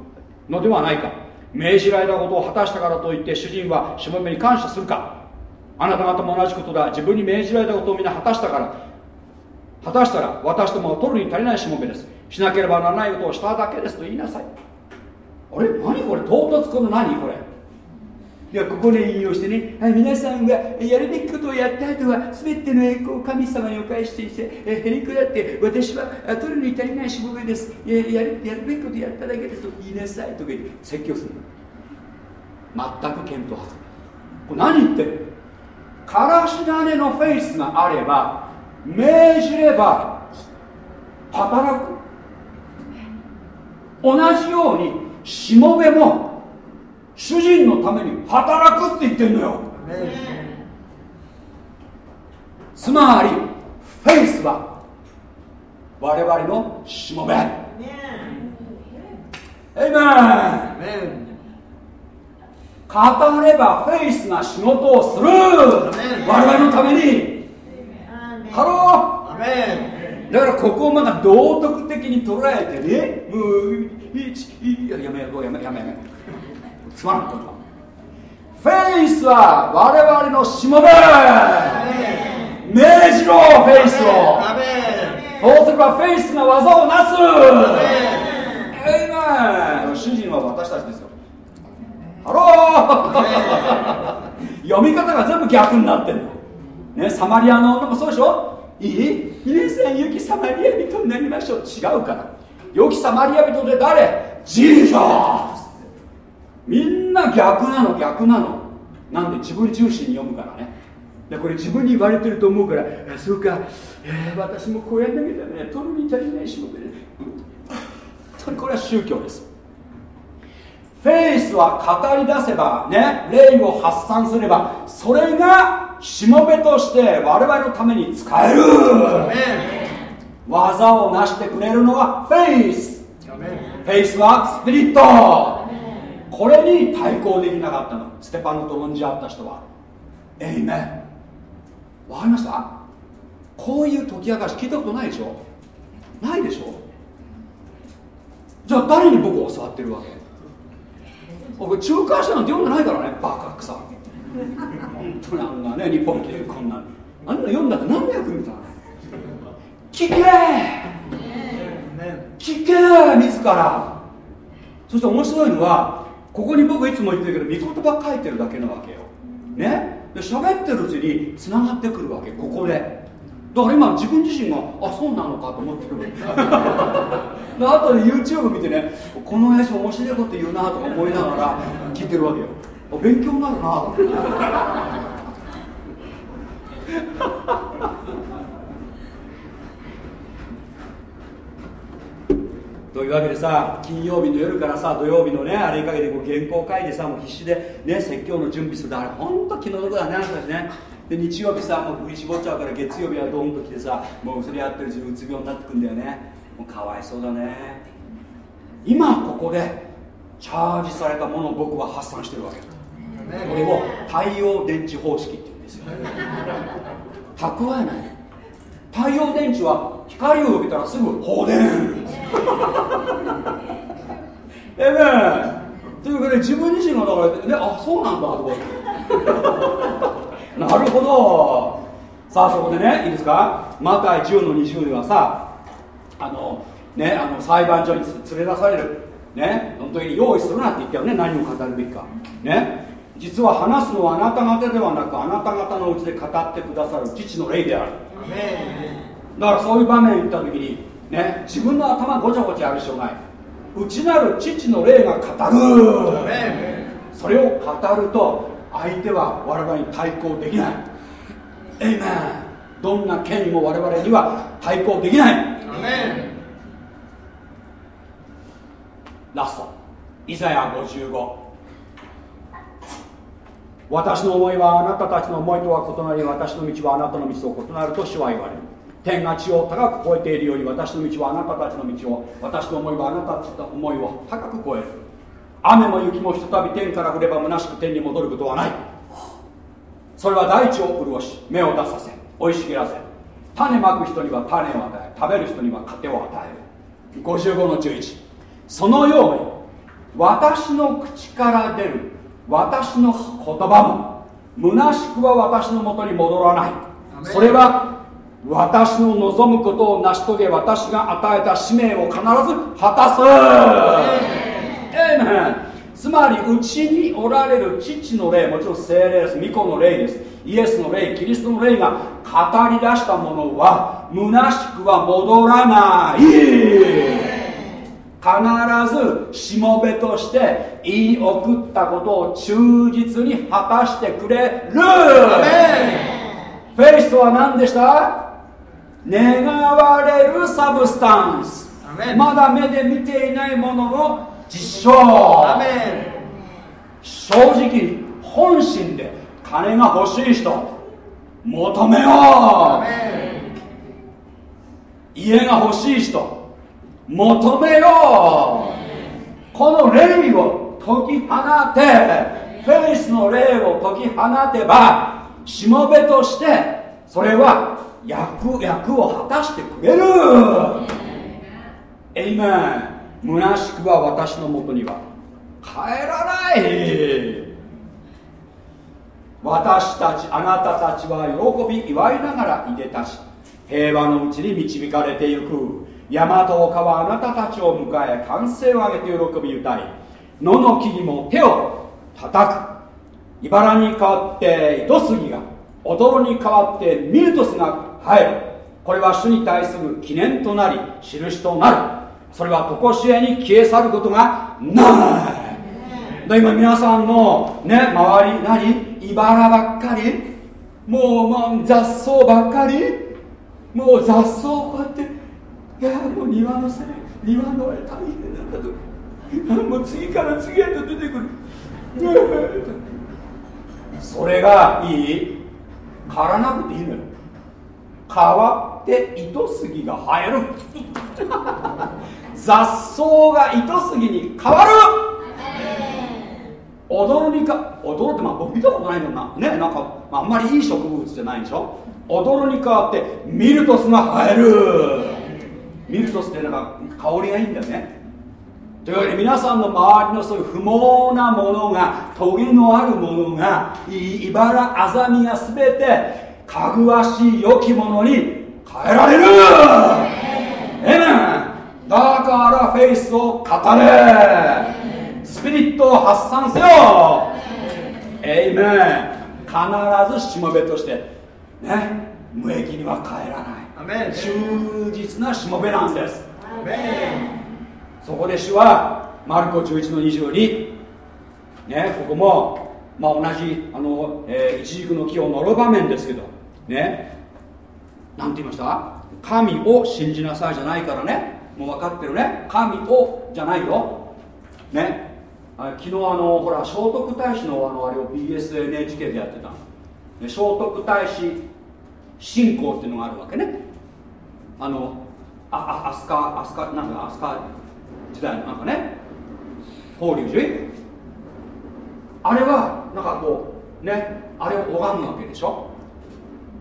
のではないか。命じられたことを果たしたからといって主人はしもべに感謝するか。あなた方も同じことだ。自分に命じられたことを皆果たしたから。果たしたら私どもは取るに足りないしもべです。しなければならないことをしただけですと言いなさい。あれ？何これ？唐突この何これ？いやここで引用してね。皆さんがやるべきことをやった後は全ての栄光を神様にお返ししていてへりくだって私は取るに足りないしもべです。ややるやるべきことやっただけですと言いなさいとか言って説教する全く見当外れこれ何言ってるからし種のフェイスがあれば命じれば働く。同じようにしもべも主人のために働くって言ってんのよ。つまりフェイスは我々のしもべ。エイメン語ればフェイスが仕事をする。我々のために。ハロー。だからここをまだ道徳的に捉えてね。もういややめやめやめやめやめ。つまらんことフェイスは我々のしもべ命じろフェイスを。そうすればフェイスが技をなす。 Amen。主人は私たちですよ。ハロー。読み方が全部逆になってるねサマリアの女もそうでしょ？いい？皆さん良きサマリア人になりましょう。違うから。良きサマリア人で誰？ジーザスみんな逆なの逆なの。なんで自分中心に読むからね。でこれ自分に言われてると思うからそうか、えー、私もこうやんなきゃダメ取るに足りない仕事で、ね、これは宗教です。フェイスは語り出せばね霊を発散すればそれがしもべとして我々のために使える。技を成してくれるのはフェイス。フェイスは spirit これに対抗できなかったの。ステパノと論じ合った人は。 Amen。わかりました？こういう解き明かし聞いたことないでしょ？ないでしょ？じゃあ誰に僕を教わってるわけ？僕中華書なんて読んでないからね。バカくさ本当にあんなね日本来てこんなあんな読んだって何の役に立た聞け！聞け！自ら。そして面白いのはここに僕いつも言ってるけど御言葉書いてるだけなわけよ。ね？で喋ってるうちにつながってくるわけここで。だから今自分自身があそうなのかと思ってる で後で YouTube 見てねこの親父面白いこと言うなとか思いながら聞いてるわけよ。勉強になるなとというわけでさ金曜日の夜からさ土曜日のねあれにかけてこう原稿書いてさもう必死でね説教の準備する。あれ本当気の毒だねあんたたちね。で日曜日さもう振り絞っちゃうから月曜日はドンと来てさもうそれやってるうちにうつ病になってくんだよね。もうかわいそうだね。今ここでチャージされたものを僕は発散してるわけ。これを太陽電池方式って言うんですよ。蓄えない太陽電池は光を受けたらすぐ放電。えねというわけで自分自身がだからねあそうなんだとか なるほど。さあそこでねいいですか？マタイ10の20ではさあのねあの裁判所に連れ出されるねその時に用意するなって言ったよね。何を語るべきか。ね。実は話すのはあなた方ではなくあなた方のうちで語ってくださる父の霊である。だからそういう場面に行った時にね自分の頭ごちゃごちゃやる必要ない内なる父の霊が語る。それを語ると相手は我々に対抗できない。エイメンどんな権威も我々には対抗できない。ラスト。イザヤ55私の思いはあなたたちの思いとは異なり私の道はあなたの道と異なると主は言われる。天が地を高く超えているように私の道はあなたたちの道を私の思いはあなたたちの思いを高く超える。雨も雪もひとたび天から降れば虚しく天に戻ることはない。それは大地を潤し芽を出させ生い茂らせ種まく人には種を与え食べる人には糧を与える。55の11そのように私の口から出る私の言葉も虚しくは私のもとに戻らない。それは私の望むことを成し遂げ私が与えた使命を必ず果たす。エイメン。つまりうちにおられる父の霊もちろん精霊です。巫女の霊です。イエスの霊キリストの霊が語り出したものは虚しくは戻らない必ずしもべとして言い送ったことを忠実に果たしてくれる。フェイスとは何でした？願われるサブスタンス。まだ目で見ていないものの実証。正直に本心で金が欲しい人求めよう。家が欲しい人求めよう。この霊を解き放て。フェイスの霊を解き放てばしもべとしてそれは役役を果たしてくれる。エイメン。虚しくは私のもとには帰らない。私たちあなたたちは喜び祝いながらいでたし平和のうちに導かれていく。山と丘はあなたたちを迎え歓声を上げて喜び歌い野の木にも手を叩く。茨に代わって糸杉が踊ろに代わってミルトスが生える。これは主に対する記念となり印となる。それは常しえに消え去ることがない。で今皆さんのね周り何？茨ばっかり？もう、まあ、雑草ばっかり？もう雑草こうやっていやもう庭のせい庭の大変なんだともう次から次へと出てくる。それがいい。刈らなくていいのよ。変わって糸杉が生える。雑草が糸杉に変わる。踊るにか踊るってまあ僕見たことないもんな。ねなんか、まあ、あんまりいい植物じゃないでしょ。踊るに変わってミルトスが生える。ミルトスってなんか香りがいいんだよね。というわけで皆さんの周りのそういう不毛なものがトゲのあるものがいばらあざみが全てかぐわしい良きものに変えられる。えめだからフェイスを語れ。スピリットを発散せよ。えいめ必ずしもべとしてね無益には帰らない。忠実なしもべなんです。そこで主はマルコ11の22ねここもまあ同じあの、えー、一軸の木を乗る場面ですけど。ね。なんて言いました？神を信じなさいじゃないからね。もう分かってるね。神をじゃないよ。ね。昨日あのほら聖徳太子のあのあれを BSNHK でやってた。聖徳太子信仰っていうのがあるわけねあのああ飛鳥飛鳥なんか飛鳥時代のなんかね法隆寺。あれはなんかこうねあれを拝むわけでしょ？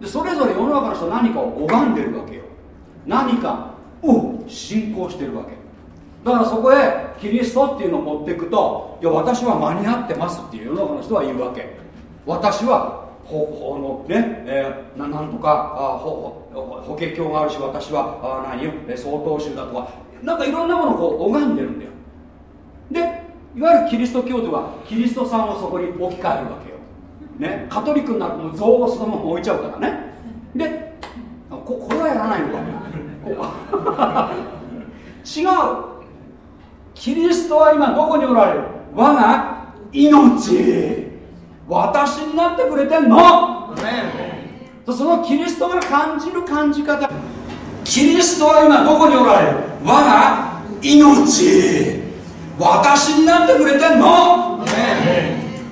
でそれぞれ世の中の人何かを拝んでるわけよ。何かを信仰してるわけ。だからそこへキリストっていうのを持っていくといや私は間に合ってますっていう世の中の人は言うわけ。私はほのね、えー、なんとかあほ法華経があるし私はあ何よ曹洞宗だとかなんかいろんなものをこう拝んでるんだよでいわゆるキリスト教ではキリストさんをそこに置き換えるわけよ、ね、カトリックになるともう像をそのまま置いちゃうからねでここれはやらないのか違うキリストは今どこにおられる我が命私になってくれてんの？そのキリストが感じる感じ方。キリストは今どこにおられる？我が命。私になってくれてんの？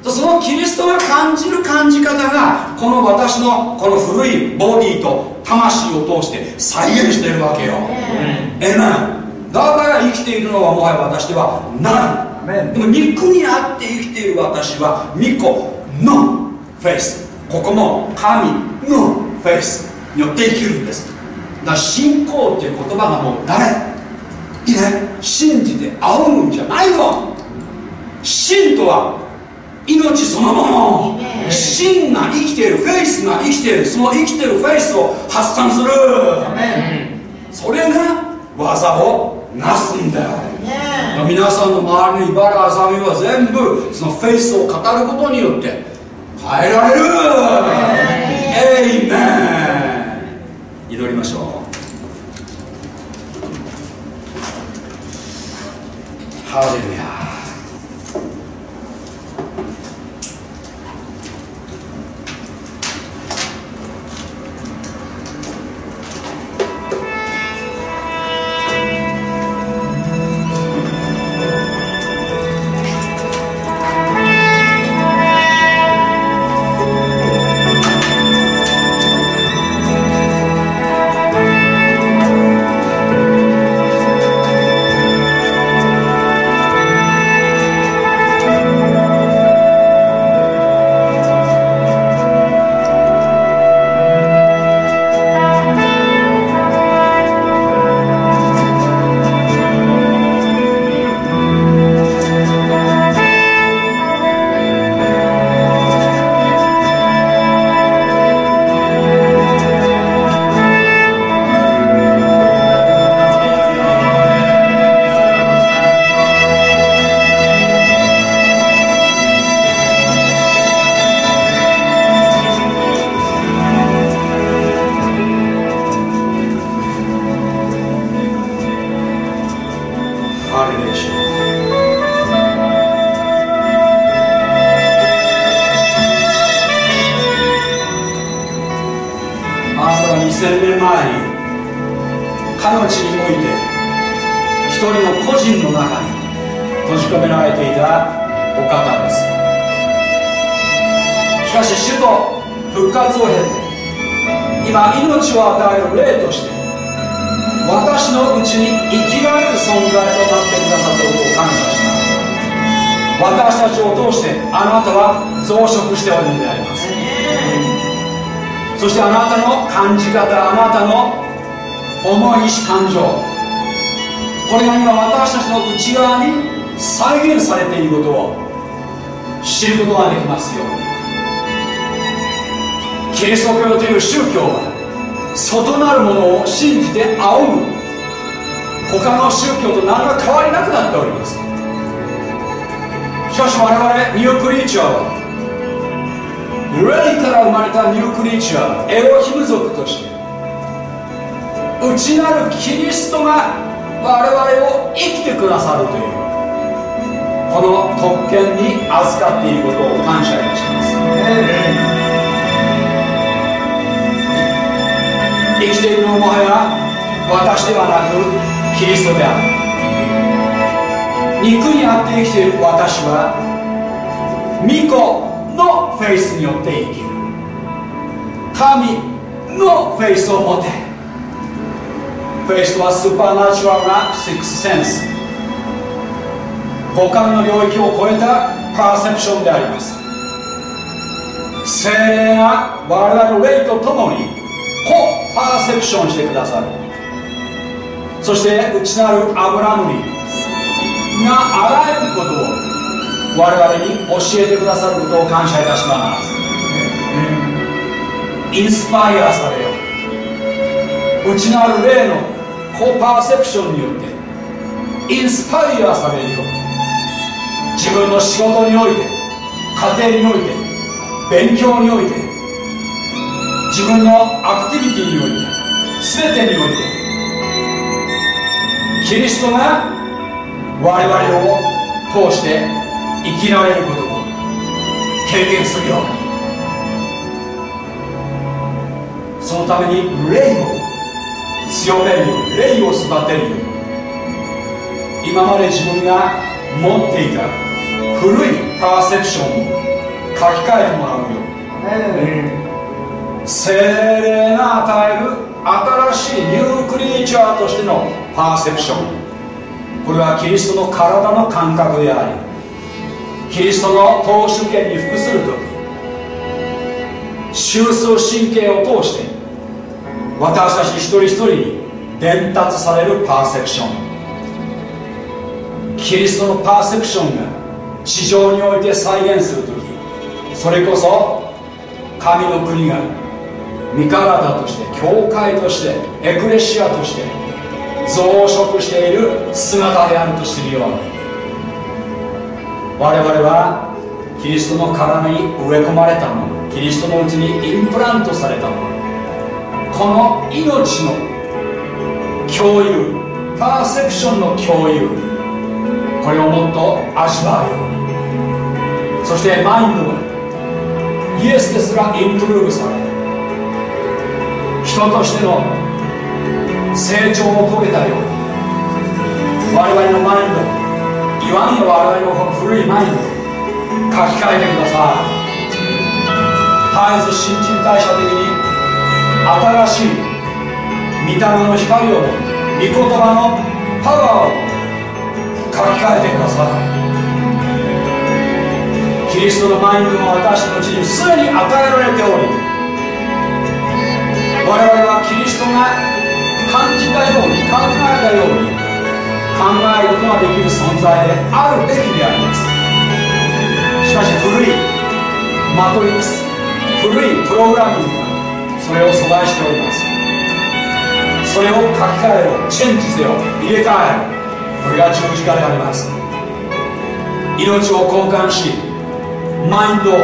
そのキリストが感じる感じ方がこの私のこの古いボディと魂を通して再現しているわけよ。ええなだから生きているのはもはや私ではない。でも肉にあって生きている私は巫女のフェイスここも神のフェイスによって生きるんです。だから信仰っていう言葉がもう誰いい。ね信じて仰ぐんじゃないの。信とは命そのもの。信が生きている faith が生きているその生きているフェイスを発散する。それが技をなすんだよ皆さんの周りの茨あざみは全部そのフェイスを語ることによって変えられる。 Amen。祈りましょう。ハレルヤっていることを感謝いたします。生きているのもはや私ではなくキリストである。肉にあって生きている私は巫女のフェイスによって生きる。神のフェイスを持て。 faith は supernatural な sixth sense五感の領域を超えたパーセプションであります。精霊が我々の霊とともにコパーセプションしてくださる。そして内なる油塗りがあらゆることを我々に教えてくださることを感謝いたします。インスパイアされよ内なる霊のコパーセプションによってインスパイアされるよ自分の仕事において家庭において勉強において自分のアクティビティにおいて全てにおいてキリストが我々を通して生きられることを経験するように。そのために霊を強める霊を育てるよ今まで自分が持っていた古いパーセプションを書き換えてもらうよ。精霊が与える新しいニュークリーチャーとしてのパーセプション。これはキリストの体の感覚でありキリストの投手権に服すると周想神経を通して私たち一人一人に伝達されるパーセプション。キリストのパーセプションが地上において再現する時それこそ神の国が身体として教会としてエクレシアとして増殖している姿であると知るように我々はキリストの体に植え込まれたものキリストのうちにインプラントされたもの。この命の共有パーセプションの共有これをもっと味わうように。そしてマインドイエスですらインプルーブされ人としての成長を遂げたように我々のマインド言わんよ我々のこの古いマインド書き換えてください。絶えず新陳代謝的に新しい御霊の光を御言葉のパワーを書き換えてください。キリストのマインドが私のうちにすでに与えられており我々はキリストが感じたように考えたように考えることができる存在であるべきであります。しかし古いマトリックス古いプログラミングがそれを阻害しております。それを書き換えろチェンジせよ入れ替えるこれが十字架であります。命を交換しマインドを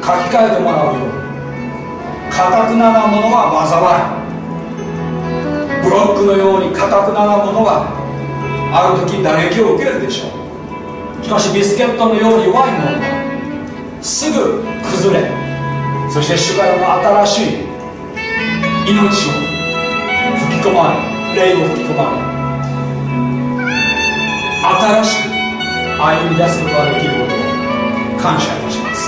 書き換えてもらうよ。うにかたくななものは災いブロックのようにかたくななものはある時打撃を受けるでしょ。うしかしビスケットのように弱いものすぐ崩れ。そして主からの新しい命を吹き込まれ霊を吹き込まれ。新しく歩み出すことができる。こと感謝いたします。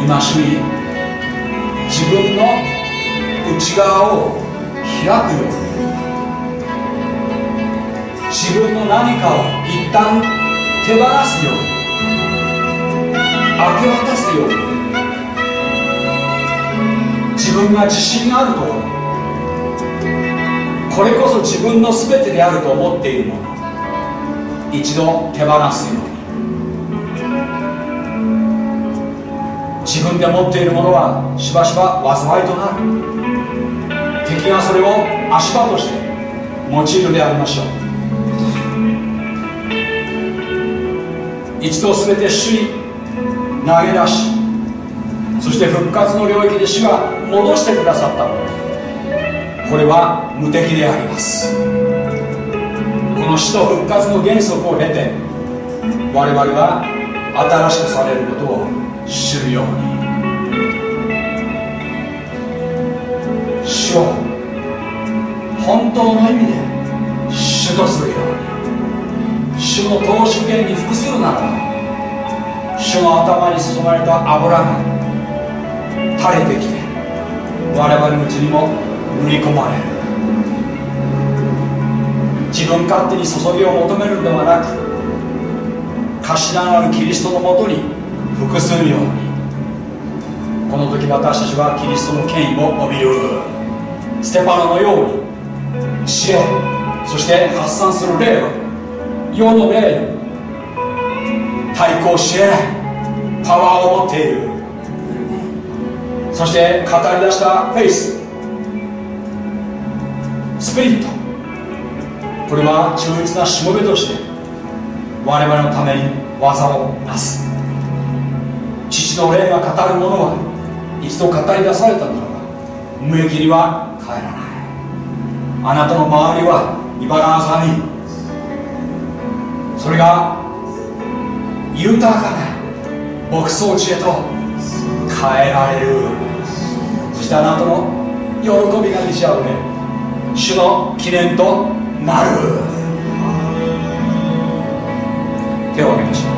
今主に自分の内側を開くように自分の何かを一旦手放すように明け渡すように自分が自信があるとここれこそ自分の全てであると思っているもの。一度手放すように。自分で持っているものはしばしば災いとなる。敵がそれを足場として用いるでありましょう。一度全て主に投げ出しそして復活の領域で主が戻してくださったもの。これは無敵であります。この死と復活の原則を経て我々は新しくされることを知るように。主を本当の意味で主とするように。主の投手権に服するならば主の頭に注がれた油が垂れてきて我々のうちにも塗り込まれる。自分勝手に注ぎを求めるのではなく頭なるキリストのもとに服するように。この時私たちはキリストの権威を帯びる。ステパノのように知れそして発散する霊は世の霊に対抗し得ないパワーを持っている。そして語り出したフェイススピリット。これは忠実なしもべとして我々のために技をなす。父の霊が語るものは一度語り出されたならば無益には帰らない。あなたの周りは茨あざみそれが豊かな牧草地へと変えられる。そしてあなたの喜びが満ち合うね主の記念となる。手を挙げましょう。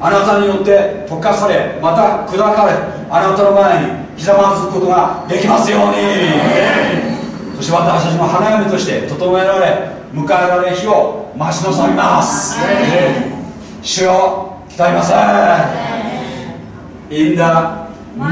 あなたによって溶かされまた砕かれあなたの前にひざまずくことができますように。そして私たちも花嫁として整えられ迎えられ日を待ち望みます。主よ鍛えません。インダー